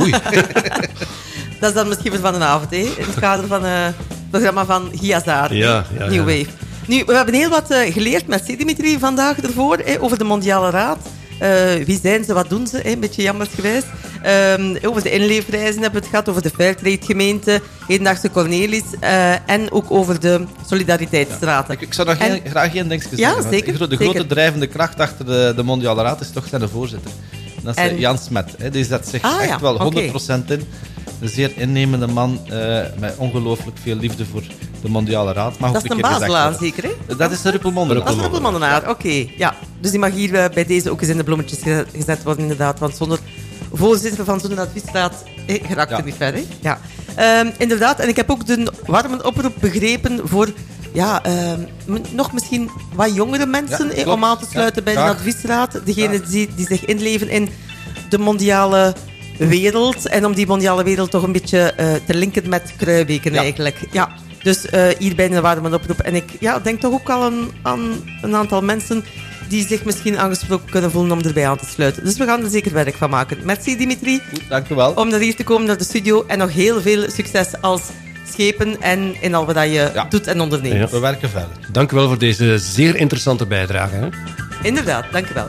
Oei. Dat is dan misschien voor van de avond, hè? in het kader van eh, het programma van Giazar. Ja, ja, New ja. Wave. Nu, we hebben heel wat eh, geleerd met Dimitri vandaag ervoor, over de Mondiale Raad. Eh, wie zijn ze, wat doen ze, een beetje jammersgewijs. Ehm over de inleefreizen hebben we het gehad, over de Fairtrade-gemeente, Hedendaagse Cornelis eh, en ook over de Solidariteitsstraten. Ik, ik zou nog En- geen- graag één Ja, zeggen. want zeker, De, de zeker. grote drijvende kracht achter de, de Mondiale Raad is toch zijn voorzitter. Dat is En- eh, Jan Smet. Hè. Die zet zich Ah, echt ja, wel oké. 100% in. Een zeer innemende man eh, met ongelooflijk veel liefde voor de Mondiale Raad mag Dat is een worden. zeker, hè? Dat is de Ruppelmondenaar. Dat is een Ruppelmandenaar, oké. Ja. Dus die mag hier eh, bij deze ook eens in de bloemetjes ge- gezet worden, inderdaad. Want zonder voorzitter van zo'n adviesraad eh, geraakt Ja. er niet verder. Ja. Ehm, inderdaad, en ik heb ook de warme oproep begrepen voor ja, ehm, nog misschien wat jongere mensen Ja, eh, om aan te sluiten Ja, bij de adviesraad. Degenen die, die zich inleven in de mondiale wereld. En om die mondiale wereld toch een beetje eh, te linken met Kruibeken Ja. eigenlijk. Ja. Dus eh hierbij een warme oproep. En ik ja, denk toch ook al aan, aan een aantal mensen die zich misschien aangesproken kunnen voelen om erbij aan te sluiten. Dus we gaan er zeker werk van maken. Merci Dimitri Dank u wel. om naar hier te komen naar de studio. En nog heel veel succes als schepen en in al wat dat je Ja. doet en onderneemt. Ja. We werken verder. Dank u wel voor deze zeer interessante bijdrage. Hè? Inderdaad, dank u wel.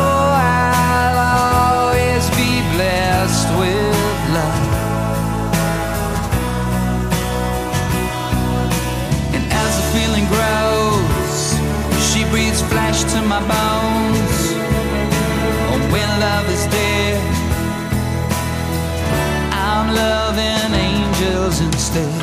usted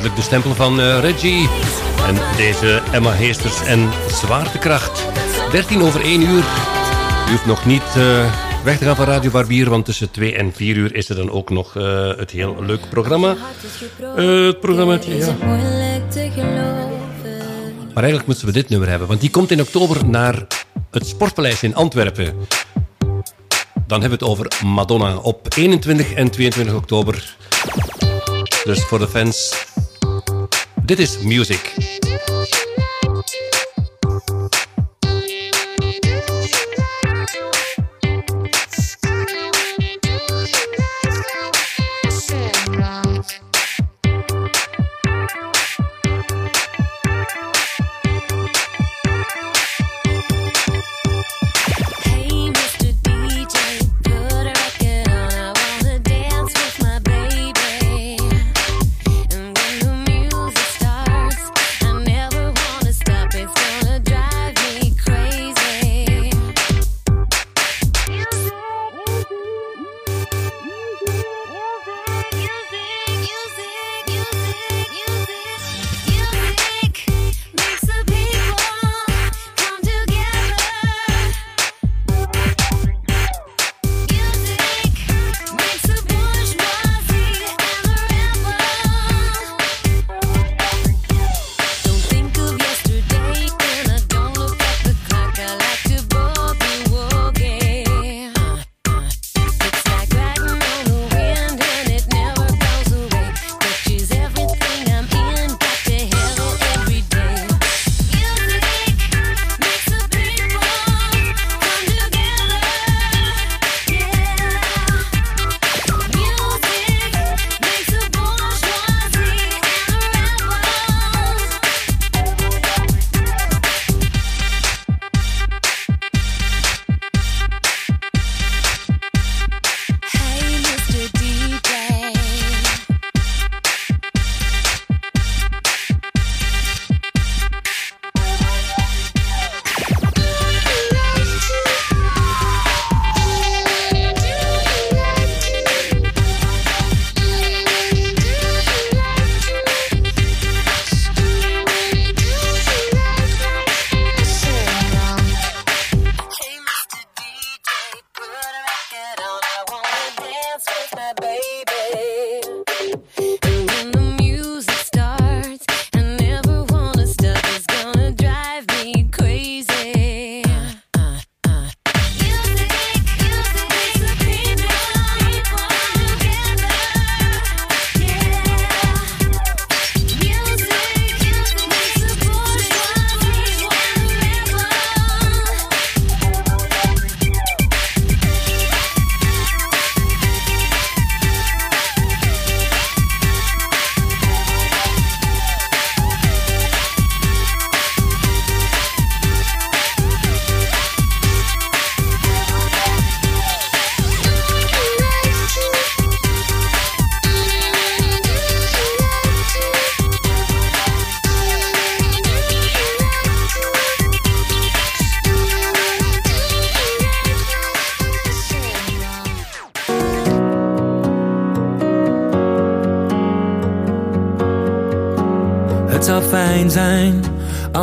duidelijk de stempel van eh, Reggie. En deze Emma Heesters en Zwaartekracht. 13 over 1 uur. U hoeft nog niet eh, weg te gaan van Radio Barbier, want tussen 2 en 4 uur is er dan ook nog eh, het heel leuk programma. Het programma, ja. Maar eigenlijk moeten we dit nummer hebben, want die komt in oktober naar het Sportpaleis in Antwerpen. Dan hebben we het over Madonna op 21 en 22 oktober. Dus voor de fans Dit is Music.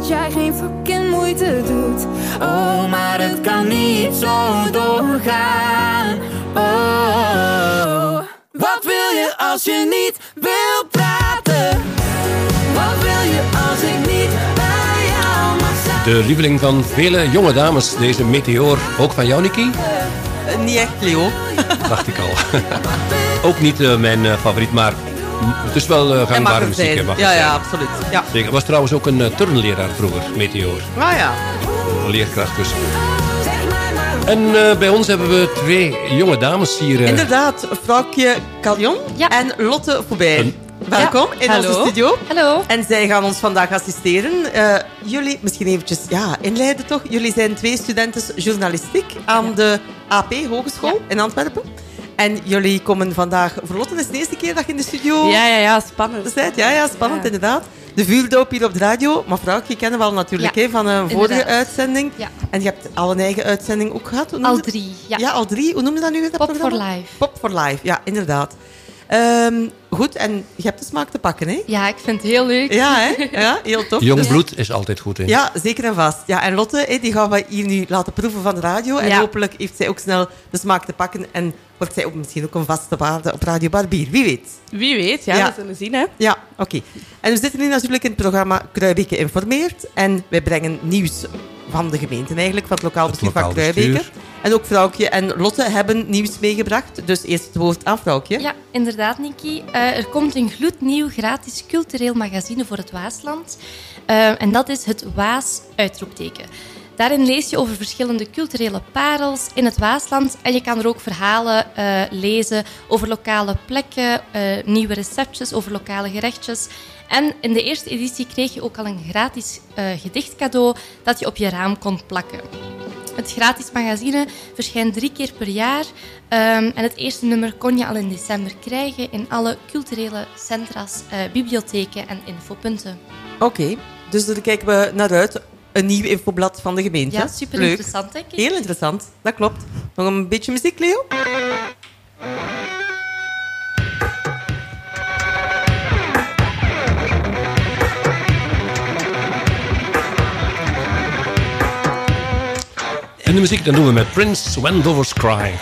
Dat jij geen fucking moeite doet. Oh, maar het kan niet zo doorgaan. Oh, wat wil je als je niet wil praten? Wat wil je als ik niet bij jou mag zijn? De lieveling van vele jonge dames, deze meteoor. Ook van jou, Niki? Eh, niet echt, Leo. Dacht ik al. Ook niet eh, mijn eh, favoriet, maar het is wel eh, Hij mag gangbare muziek. zijn. hè, mag Ja, zijn. ja, absoluut. Ja. Zeker. was trouwens ook een eh, turnleraar vroeger, Meteor. Ah ja. Een leerkracht dus. En eh, bij ons hebben we twee jonge dames hier. eh, Inderdaad, vrouwtje Caljon en Lotte Foubert. Welkom Ja, in hallo. onze studio. Hallo. En zij gaan ons vandaag assisteren. Eh, jullie, misschien eventjes ja, inleiden toch. Jullie zijn twee studenten journalistiek aan de AP Hogeschool in Antwerpen. En jullie komen vandaag... Voor Lotte is het de eerste keer dat je in de studio... Ja, ja, ja, spannend. Bent. Ja, ja, spannend Ja. inderdaad. De vuurdoop hier op de radio. Maar vrouwtje kennen we al natuurlijk Ja, hè, van een vorige inderdaad. uitzending. Ja. En je hebt al een eigen uitzending ook gehad. Al je- drie, ja. Ja, al drie. Hoe noem je dat nu? Dat Pop programma? for Life. Pop for Life, ja, inderdaad. Ehm, goed, en je hebt de smaak te pakken, hè? Ja, ik vind het heel leuk. Ja, hè? Ja, heel tof. Jong Dus- bloed is altijd goed, hè? Ja, zeker en vast. Ja, en Lotte, hè, die gaan we hier nu laten proeven van de radio. En Ja. hopelijk heeft zij ook snel de smaak te pakken. En wordt zij ook misschien ook een vaste waarde op Radio Barbier. Wie weet. Wie weet, ja, Ja. we zullen zien, hè. Ja, oké. En we zitten nu natuurlijk in het programma Kruibeke informeert. En wij brengen nieuws van de gemeente eigenlijk, van het lokaal bestuur van lokaal Kruibeke. En ook Vrouwtje en Lotte hebben nieuws meegebracht. Dus eerst het woord aan Vrouwtje. Ja, inderdaad, Niki. Eh, er komt een gloednieuw gratis cultureel magazine voor het Waasland. Eh, en dat is het Waas Uitroepteken. Daarin lees je over verschillende culturele parels in het Waasland. En je kan er ook verhalen eh, lezen over lokale plekken, eh, nieuwe receptjes, over lokale gerechtjes. En in de eerste editie kreeg je ook al een gratis eh, gedicht cadeau dat je op je raam kon plakken. Het gratis magazine verschijnt drie keer per jaar. Ehm, en het eerste nummer kon je al in december krijgen in alle culturele centra's, bibliotheken en infopunten. Oké, dus daar kijken we naar uit een nieuw infoblad van de gemeente. Ja, super Leuk. interessant. Heel interessant, dat klopt. Nog een beetje muziek, Leo? En de muziek dan doen we met Prince Wendover's Cry.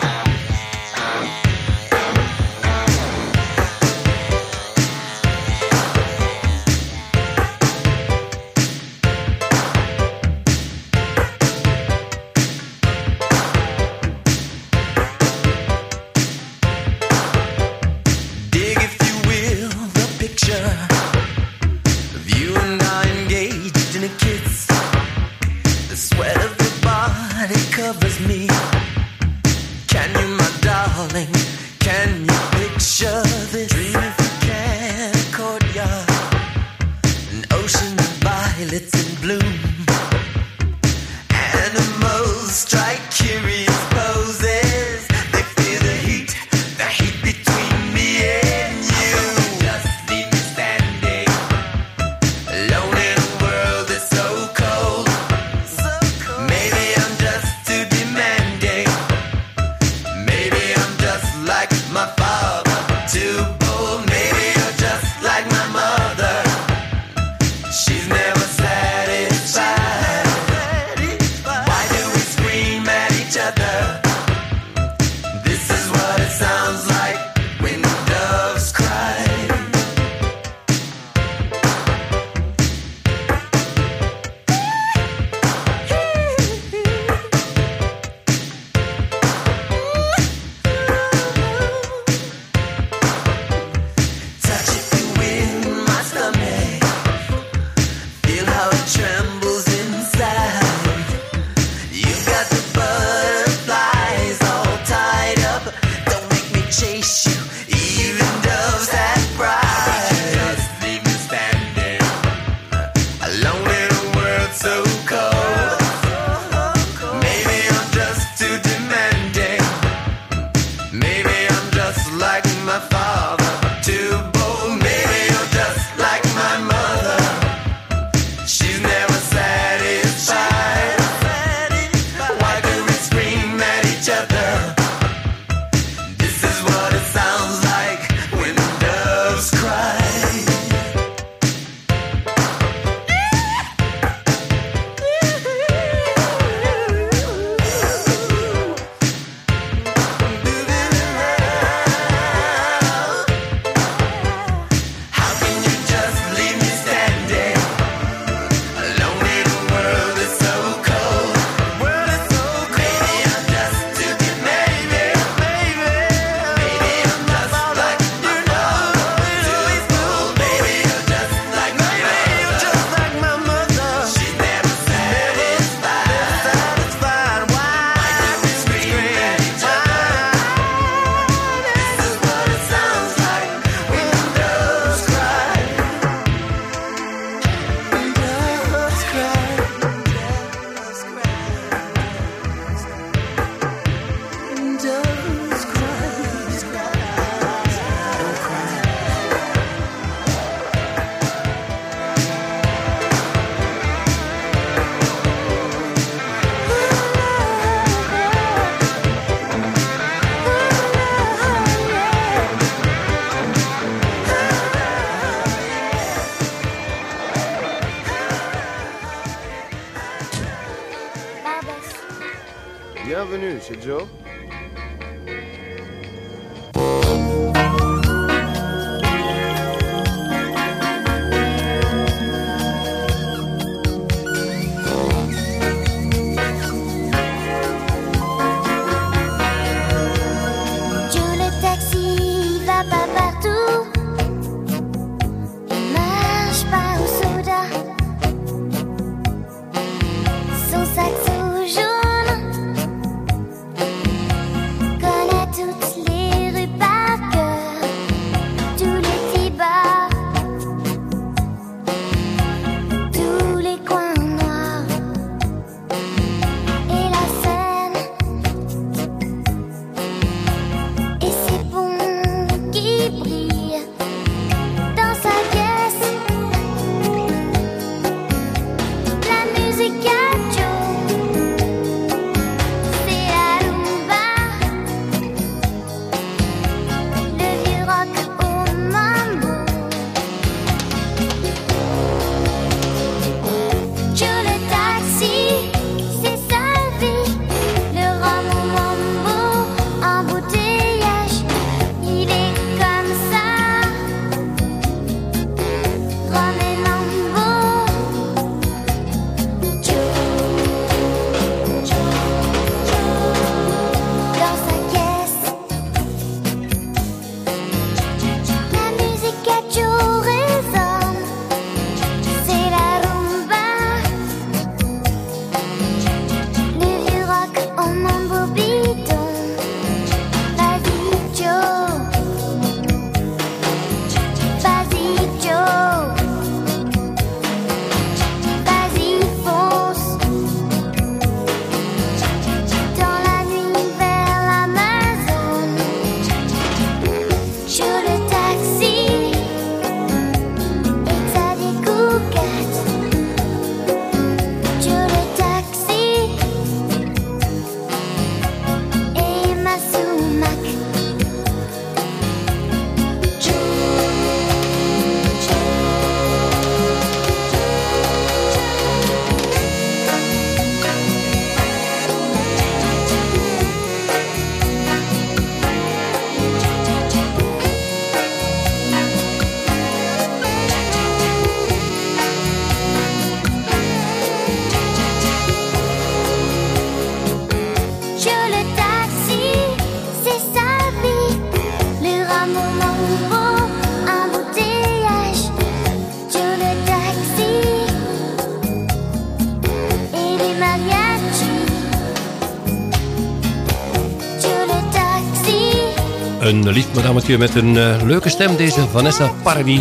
Een lief madametje met een eh, leuke stem, deze Vanessa Paradis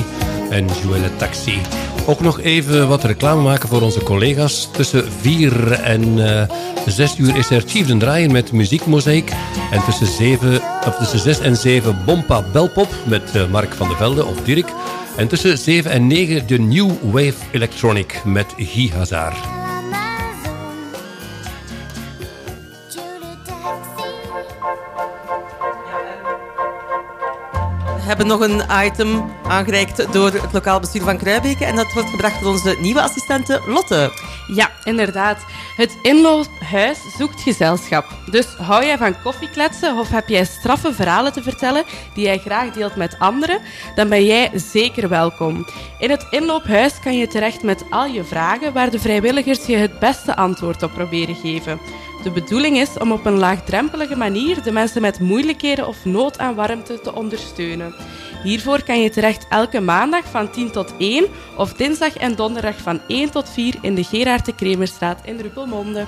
en Joelle Taxi. Ook nog even wat reclame maken voor onze collega's. Tussen 4 en eh 6 uur is er Chief den Draaien met muziekmozaïek. En tussen, 7, of tussen 6 en 7 Bompa Belpop met eh, Mark van der Velde of Dirk. En tussen 7 en 9 de New Wave Electronic met Guy hebben nog een item aangereikt door het lokaal bestuur van Kruibeke. En dat wordt gebracht door onze nieuwe assistente Lotte. Ja, inderdaad. Het inloophuis zoekt gezelschap. Dus hou jij van koffiekletsen of heb jij straffe verhalen te vertellen die jij graag deelt met anderen, dan ben jij zeker welkom. In het inloophuis kan je terecht met al je vragen waar de vrijwilligers je het beste antwoord op proberen geven. De bedoeling is om op een laagdrempelige manier de mensen met moeilijkheden of nood aan warmte te ondersteunen. Hiervoor kan je terecht elke maandag van 10 tot 1 of dinsdag en donderdag van 1 tot 4 in de Gerard de Kremerstraat in Ruppelmonde.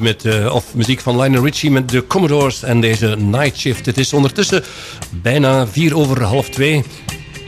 Met, eh, of muziek van Lionel Richie met de Commodores en deze Night Shift. Het is ondertussen bijna vier over half twee.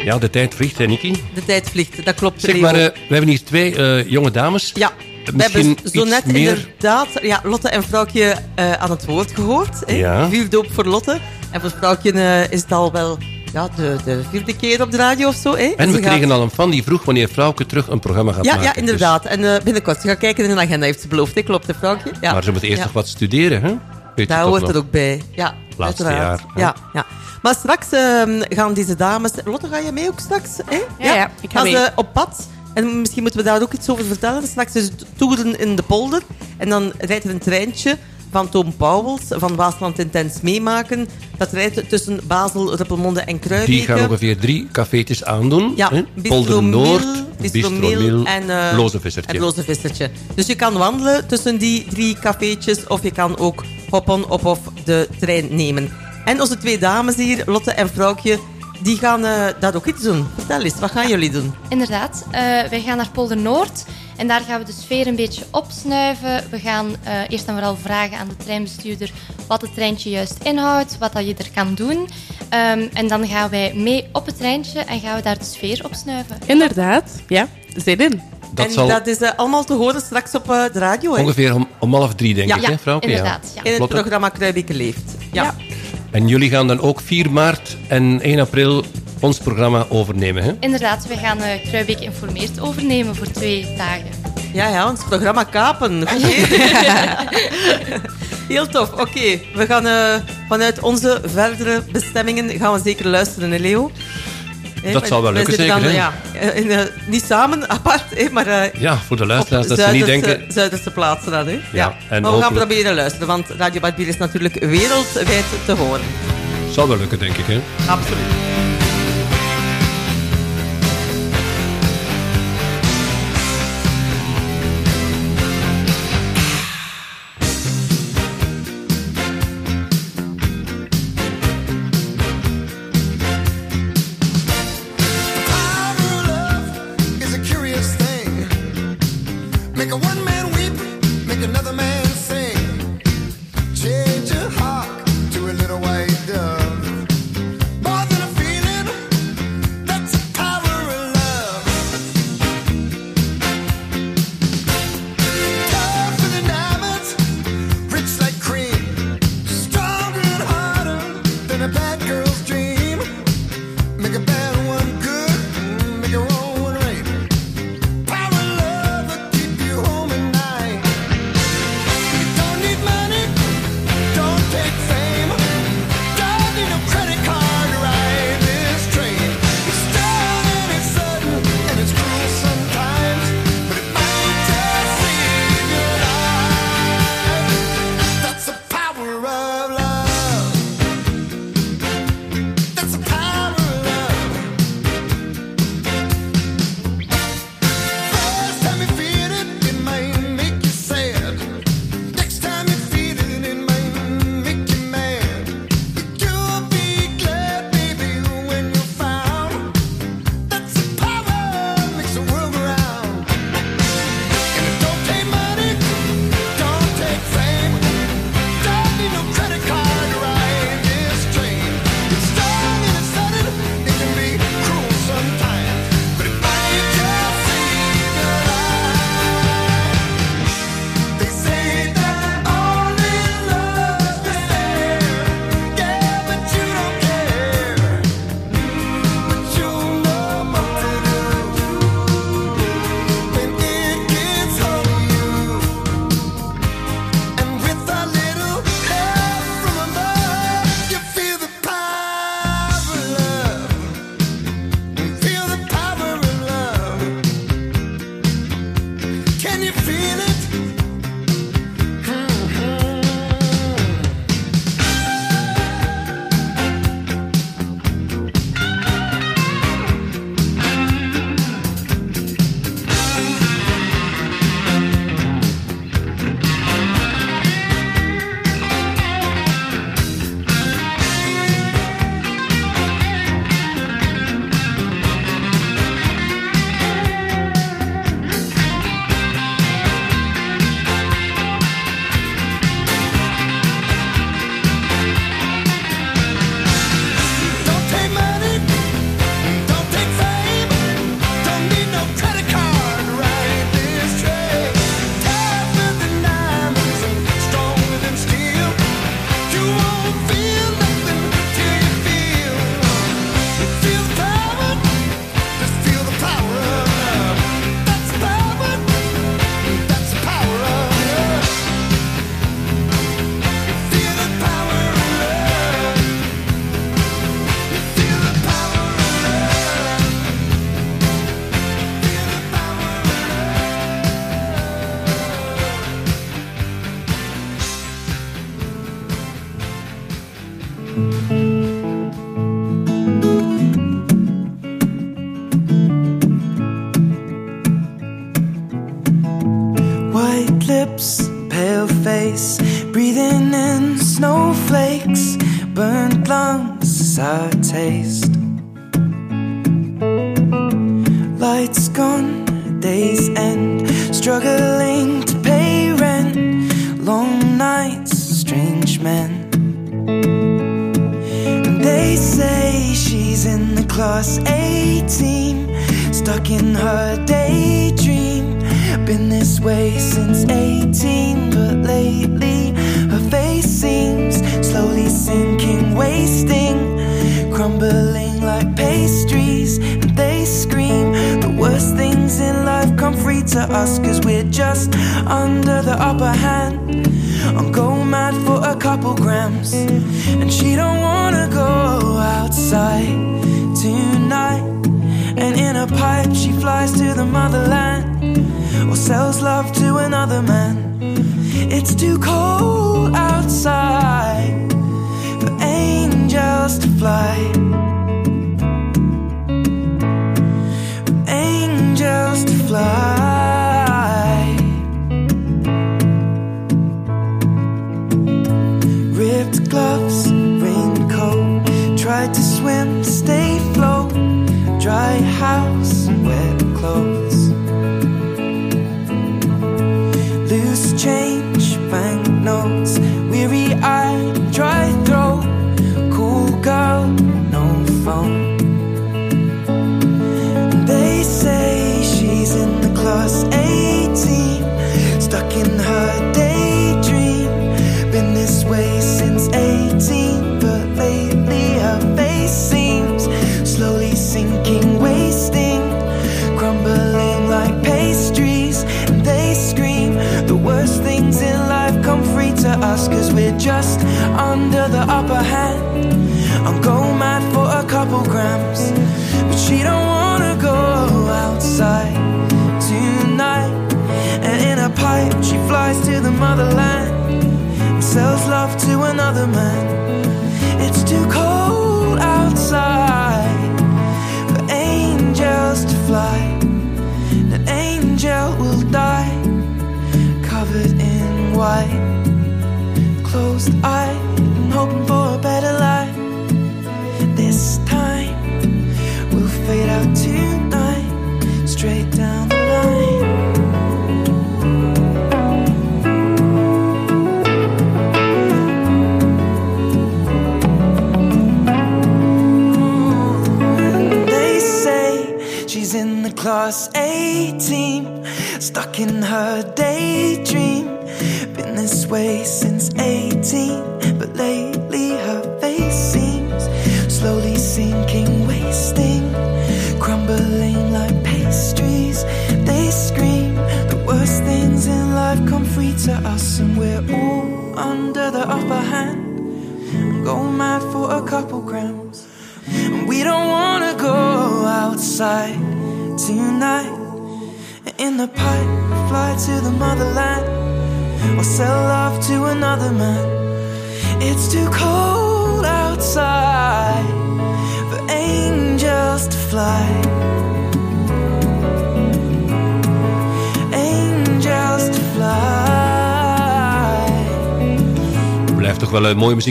Ja, de tijd vliegt, hè, Nicky? De tijd vliegt, dat klopt. Zeg maar, eh, we hebben hier twee eh, jonge dames. Ja, we Misschien hebben zo net meer... inderdaad ja, Lotte en Vrouwtje eh, aan het woord gehoord. Hè? Ja. Vuurdoop voor Lotte. En voor Vrouwtje eh, is het al wel ja, de, de vierde keer op de radio of zo. Hè? En Ze we gaat- kregen al een fan die vroeg wanneer Vrouwke terug een programma gaat Ja, maken. ja, inderdaad. En eh, binnenkort. Ze gaat kijken in de agenda, heeft ze beloofd. Hè? Klopt, hè, Vrouwtje? Dus- Ja. Maar ze moet eerst Ja. nog wat studeren, hè? Weet je Daar hoort nog? er ook bij. Ja, Laatste uiteraard. jaar, hè? Ja, ja. Maar straks ehm, gaan deze dames... Lotte, ga je mee ook straks? Hè? Ja, ja, ik ga gaan mee. ze op pad. En misschien moeten we daar ook iets over vertellen. Straks is het toeren in de polder. En dan rijdt er een treintje van Toon Pauwels van Waasland Intens meemaken. Dat rijdt tussen Basel, Ruppelmonde en Kruijbeke. Die gaan ongeveer drie cafeetjes aandoen. Ja, Polder Noord, Bistro en, eh, Loze Vissertje. het Loze Vissertje. Dus je kan wandelen tussen die drie cafeetjes of je kan ook hoppen op of de trein nemen. En onze twee dames hier, Lotte en Vrouwtje, die gaan eh, daar ook iets doen. Vertel eens, wat gaan jullie doen? Inderdaad, eh, wij gaan naar Polder Noord en daar gaan we de sfeer een beetje opsnuiven. We gaan eh, eerst en vooral vragen aan de treinbestuurder wat het treintje juist inhoudt, wat dat je er kan doen. Ehm, en dan gaan wij mee op het treintje en gaan we daar de sfeer opsnuiven. Inderdaad, ja, zin in. Dat en zal dat is allemaal te horen straks op de radio. hè? ongeveer om, om half drie, denk Ja, ik, hè, ja, Vrouwke? inderdaad, In het Lotte? programma Kruibeke Leeft. Ja. En jullie gaan dan ook 4 maart en 1 april ons programma overnemen, hè? Inderdaad, we gaan eh Kruibeek informeert overnemen voor twee dagen. Ja, ja, ons programma kapen. Goed, Heel tof. Oké, we gaan eh, vanuit onze verdere bestemmingen gaan we zeker luisteren, hè, Leo? Dat zal wel lukken, zeker, Dan, ja, in, eh, niet samen, apart, hè, maar eh, Ja, voor de luisteraars, dat ze niet denken... Plaatsen dan, hè? Ja, en maar we gaan proberen luisteren, want Radio Barbier is natuurlijk wereldwijd te horen. Zal wel lukken, denk ik, hè? Absoluut.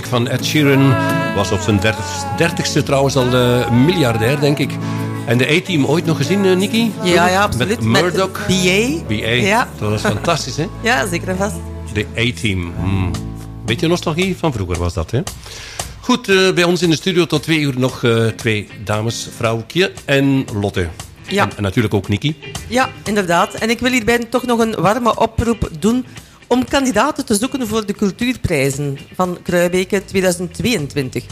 Muziek van Ed Sheeran. Was op zijn dertigste trouwens al eh, miljardair, denk ik. En de A-team ooit nog gezien, Nicky? Ja, ja, absoluut. Met Murdoch. BA. BA. Ja. Dat was fantastisch, hè? Ja, zeker en vast. De A-team. Hmm. Beetje nostalgie van vroeger was dat, hè? Goed, eh, bij ons in de studio tot twee uur nog twee dames, vrouwtje en Lotte. Ja. En, en natuurlijk ook Nicky. Ja, inderdaad. En ik wil hierbij toch nog een warme oproep doen om kandidaten te zoeken voor de cultuurprijzen van Kruibeke 2022.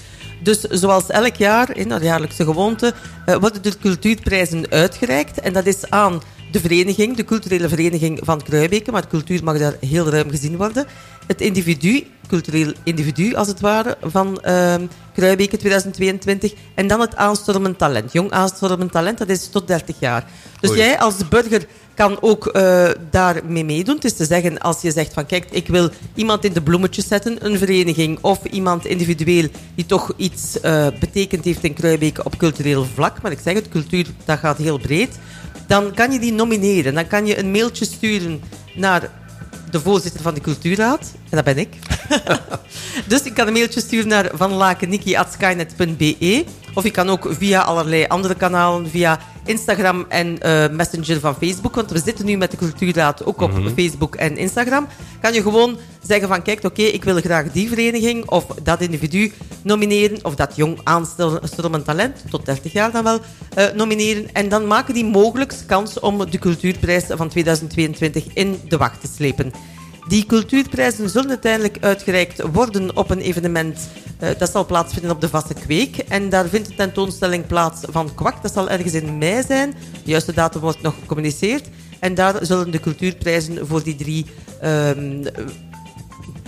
Dus zoals elk jaar, in de jaarlijkse gewoonte, eh, worden de cultuurprijzen uitgereikt. En dat is aan de vereniging, de culturele vereniging van Kruibeke, maar cultuur mag daar heel ruim gezien worden. Het individu, cultureel individu als het ware, van ehm Kruibeke 2022. En dan het aanstormend talent. Jong aanstormend talent, dat is tot 30 jaar. Dus Oei. jij als burger kan ook eh daar mee meedoen. Het is te zeggen, als je zegt van kijk, ik wil iemand in de bloemetjes zetten, een vereniging of iemand individueel die toch iets eh, betekend heeft in Kruibeke op cultureel vlak. Maar ik zeg het, cultuur dat gaat heel breed. Dan kan je die nomineren. Dan kan je een mailtje sturen naar de voorzitter van de cultuurraad. En dat ben ik. dus ik kan een mailtje sturen naar vanlakeniki.skynet.be. Of je kan ook via allerlei andere kanalen, via Instagram en eh, Messenger van Facebook. Want we zitten nu met de cultuurraad ook op Mhm. Facebook en Instagram. Kan je gewoon zeggen van, kijk, oké, ik wil graag die vereniging of dat individu nomineren. Of dat jong aanstormend talent, tot 30 jaar dan wel, eh, nomineren. En dan maken die mogelijk kans om de cultuurprijs van 2022 in de wacht te slepen. Die cultuurprijzen zullen uiteindelijk uitgereikt worden op een evenement eh, dat zal plaatsvinden op de Vaste Kweek. En daar vindt een tentoonstelling plaats van Kwak. Dat zal ergens in mei zijn. De juiste datum wordt nog gecommuniceerd. En daar zullen de cultuurprijzen voor die drie ehm,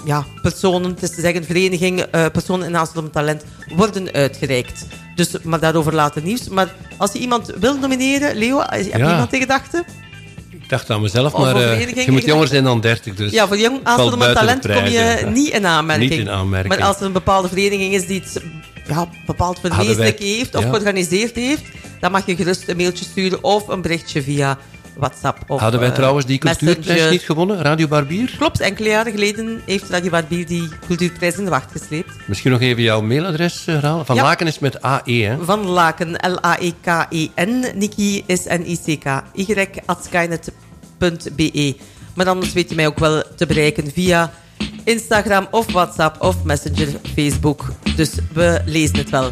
ja, personen, het is te zeggen vereniging, eh, personen in aanstormend talent, worden uitgereikt. Dus, maar daarover later nieuws. Maar als je iemand wil nomineren, Leo, heb je Ja. iemand in gedachte? Ik dacht aan mezelf, maar eh, je moet jonger zijn dan 30. Dus ja, voor jong aanstormend talent kom je niet in aanmerking. Niet in aanmerking. Maar als er een bepaalde vereniging is die het ja, bepaald verwezenlijk heeft of ja. georganiseerd heeft, dan mag je gerust een mailtje sturen of een berichtje via WhatsApp. Of, Hadden wij eh, trouwens die cultuurprijs niet gewonnen? Radio Barbier? Klopt, enkele jaren geleden heeft Radio Barbier die cultuurprijs in de wacht gesleept. Misschien nog even jouw mailadres eh, herhalen. Van Ja. Laken is met AE, hè? Van Laken, L-A-E-K-E-N. Niki is N-I-C-K-Y, at skynet.be. Maar anders weet je mij ook wel te bereiken via Instagram of WhatsApp of Messenger, Facebook. Dus we lezen het wel.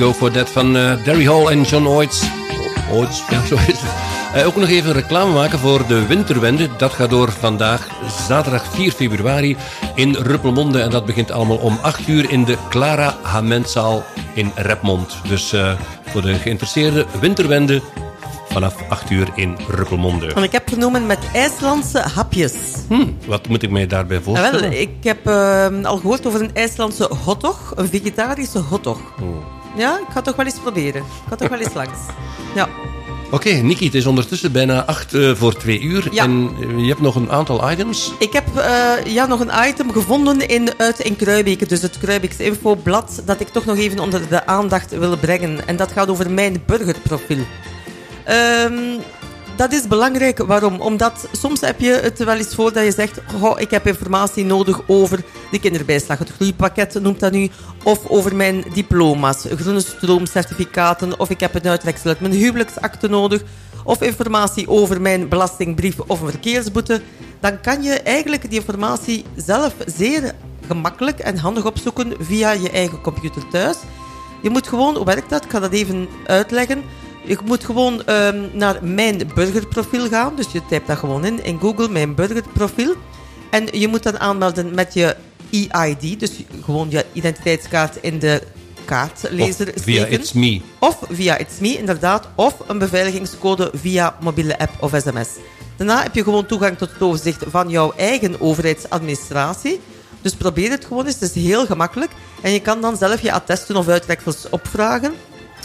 Go For That van eh, Derry Hall en John Oates. Oates, ja, zo is het. Eh, ook nog even reclame maken voor de Winterwende. Dat gaat door vandaag, zaterdag 4 februari, in Ruppelmonde. En dat begint allemaal om 8 uur in de Clara Hamentzaal in Repmond. Dus eh, voor de geïnteresseerden, Winterwende vanaf 8 uur in Ruppelmonde. Ik heb genomen met IJslandse hapjes. Hm, wat moet ik mij daarbij Ah, voorstellen? wel, ik heb ehm, al gehoord over een IJslandse hotdog, een vegetarische hotdog. Oh. Ja, ik ga toch wel eens proberen. Ik ga toch wel eens langs. Ja. Oké, Niki, het is ondertussen bijna 8 eh, voor 2 uur. Ja. En eh, je hebt nog een aantal items. Ik heb eh, ja, nog een item gevonden in, uit in Kruibeke, dus het Kruibeks Infoblad, dat ik toch nog even onder de aandacht wil brengen. En dat gaat over mijn burgerprofiel. Ehm, dat is belangrijk. Waarom? Omdat soms heb je het wel eens voor dat je zegt: ik heb informatie nodig over de kinderbijslag. Het groeipakket noemt dat nu. Of over mijn diploma's, groene stroomcertificaten. Of ik heb een uitweksel uit mijn huwelijksakte nodig. Of informatie over mijn belastingbrief of een verkeersboete. Dan kan je eigenlijk die informatie zelf zeer gemakkelijk en handig opzoeken via je eigen computer thuis. Je moet gewoon, hoe werkt dat? Ik ga dat even uitleggen. Je moet gewoon ehm, naar mijn burgerprofiel gaan. Dus je typt dat gewoon in, in Google, mijn burgerprofiel. En je moet dan aanmelden met je EID, dus gewoon je identiteitskaart in de kaartlezer Of via steken. It's Me. Of via It's Me, inderdaad. Of een beveiligingscode via mobiele app of sms. Daarna heb je gewoon toegang tot het overzicht van jouw eigen overheidsadministratie. Dus probeer het gewoon eens. Het is heel gemakkelijk. En je kan dan zelf je attesten of uittreksels opvragen.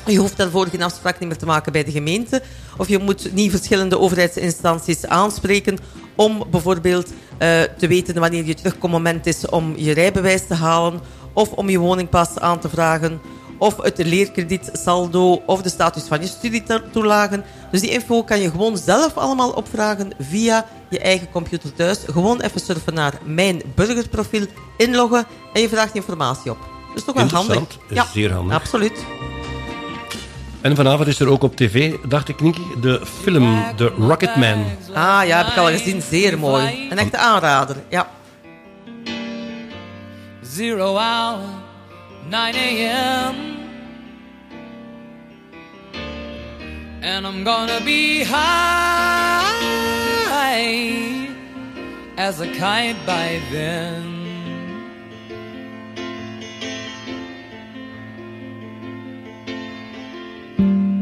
Je hoeft daarvoor geen afspraak niet meer te maken bij de gemeente. Of je moet niet verschillende overheidsinstanties aanspreken om bijvoorbeeld eh, te weten wanneer je terugkommoment is om je rijbewijs te halen. Of om je woningpas aan te vragen. Of het leerkrediet, saldo of de status van je studietoelagen. Dus die info kan je gewoon zelf allemaal opvragen via je eigen computer thuis. Gewoon even surfen naar mijn burgerprofiel, inloggen en je vraagt informatie op. Dat is toch wel handig. Interessant, zeer handig. Absoluut. En vanavond is er ook op tv, dacht ik, Niki, de film The Rocketman. Ah ja, heb ik al gezien. Zeer mooi. Een echte aanrader. Ja. Zero hour, 9 a.m. And I'm gonna be high as a kite by then.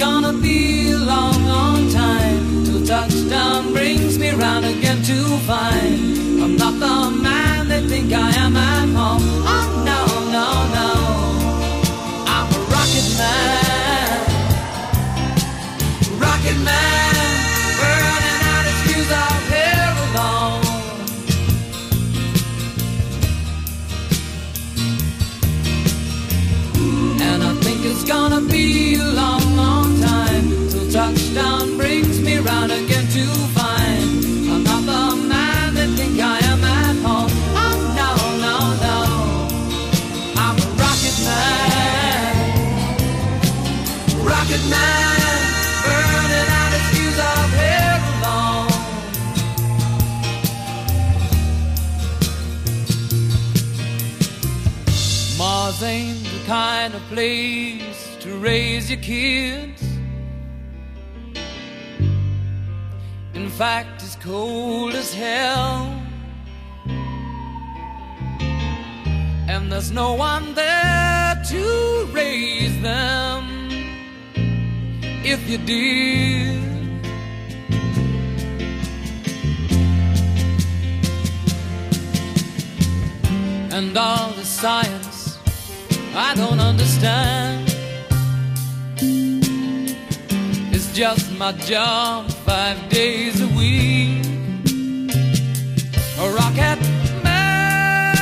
Gonna be a long, long time till touchdown brings me round again to find I'm not the man they think I am at home. Oh no, no, no. I'm a rocket man. Rocket man. Burning out his fuse out here alone. And I think it's gonna be a long, long kind of place to raise your kids. In fact, it's cold as hell. And there's no one there to raise them. If you did, and all the science I don't understand. It's just my job five days a week. A rocket man.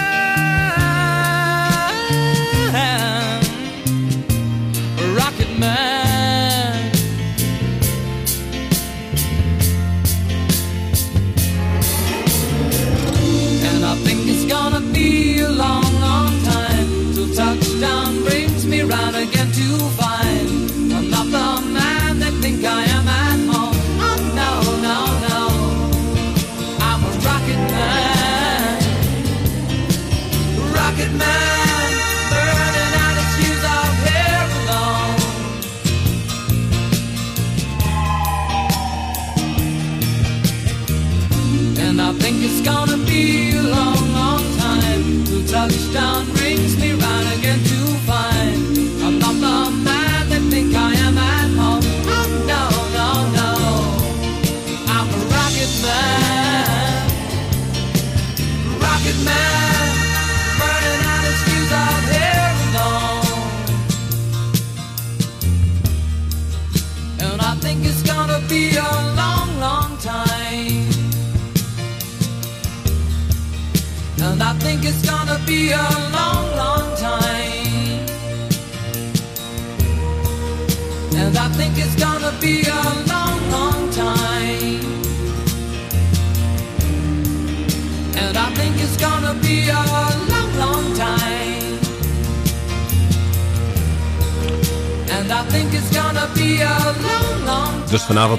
A rocket man. And I think it's gonna be a long down brings me round again to find I'm not the man they think I am.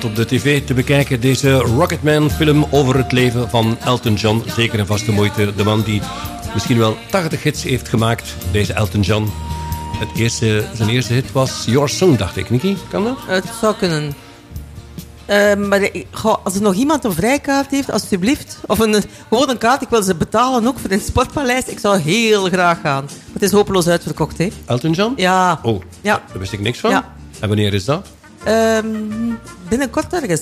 Op de tv te bekijken deze Rocketman film over het leven van Elton John. Zeker en vast de moeite. De man die misschien wel 80 hits heeft gemaakt, deze Elton John. Het eerste, zijn eerste hit was Your Song, dacht ik. Nicky, kan dat? Het zou kunnen. Eh, maar goh, als er nog iemand een vrijkaart heeft, alstublieft. Of een, gewoon een kaart, ik wil ze betalen ook voor een sportpaleis. Ik zou heel graag gaan. Het is hopeloos uitverkocht, hè. Elton John? Ja. Oh, Ja. daar wist ik niks van. Ja. En wanneer is dat? Ehm, binnenkort ergens.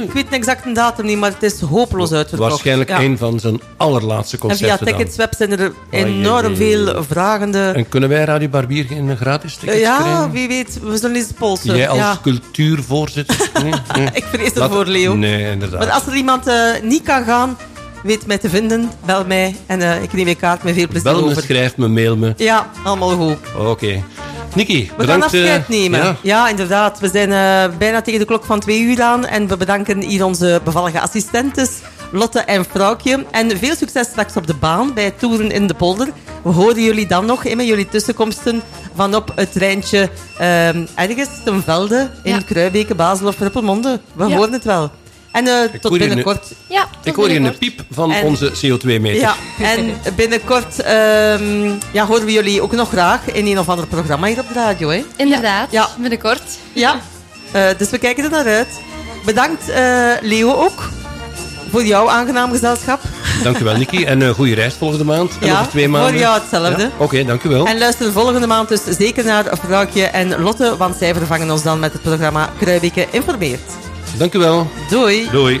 Ik weet een exacte datum niet, maar het is hopeloos uitverkocht. Waarschijnlijk Ja. een van zijn allerlaatste En via concerten. Ticketsweb zijn er enorm veel vragende... En kunnen wij Radio Barbier geen gratis tickets Eh, ja, krijgen? wie weet, we zullen eens polsen. Jij als ja. cultuurvoorzitter? Nee, nee. Ik vrees ervoor, Leo. Nee, inderdaad. Maar als er iemand eh, niet kan gaan, weet mij te vinden, bel mij. En eh, ik neem je kaart met veel plezier Bel me, over. schrijf me, mail me. Ja, allemaal goed. Oké. Nicky, We bedankt. gaan afscheid eh, nemen. ja. Ja. inderdaad. We zijn eh, bijna tegen de klok van twee uur aan. En we bedanken hier onze bevallige assistentes, Lotte en Vrouwtje. En veel succes straks op de baan bij Toeren in de Polder. We horen jullie dan nog in jullie tussenkomsten van op het treintje ehm, ergens ten Velde in Ja. Kruibeke, Basel of Ruppelmonde. We Ja. horen het wel. En eh, tot binnenkort. Ja, Ik hoor hier een piep van En- onze CO2-meter. Ja, en binnenkort ehm, ja, horen we jullie ook nog graag in een of ander programma hier op de radio. Hè? Inderdaad, Ja. binnenkort. Ja, eh, dus we kijken er naar uit. Bedankt eh, Leo ook voor jouw aangenaam gezelschap. Dankjewel, Nicky. En een goede reis volgende maand. En Ja, over twee voor maanden. jou hetzelfde. Ja, Oké, dankjewel. En luister volgende maand dus zeker naar Vrouwtje en Lotte, want zij vervangen ons dan met het programma Kruibeke Informeert. Dankjewel. Doei. Doei.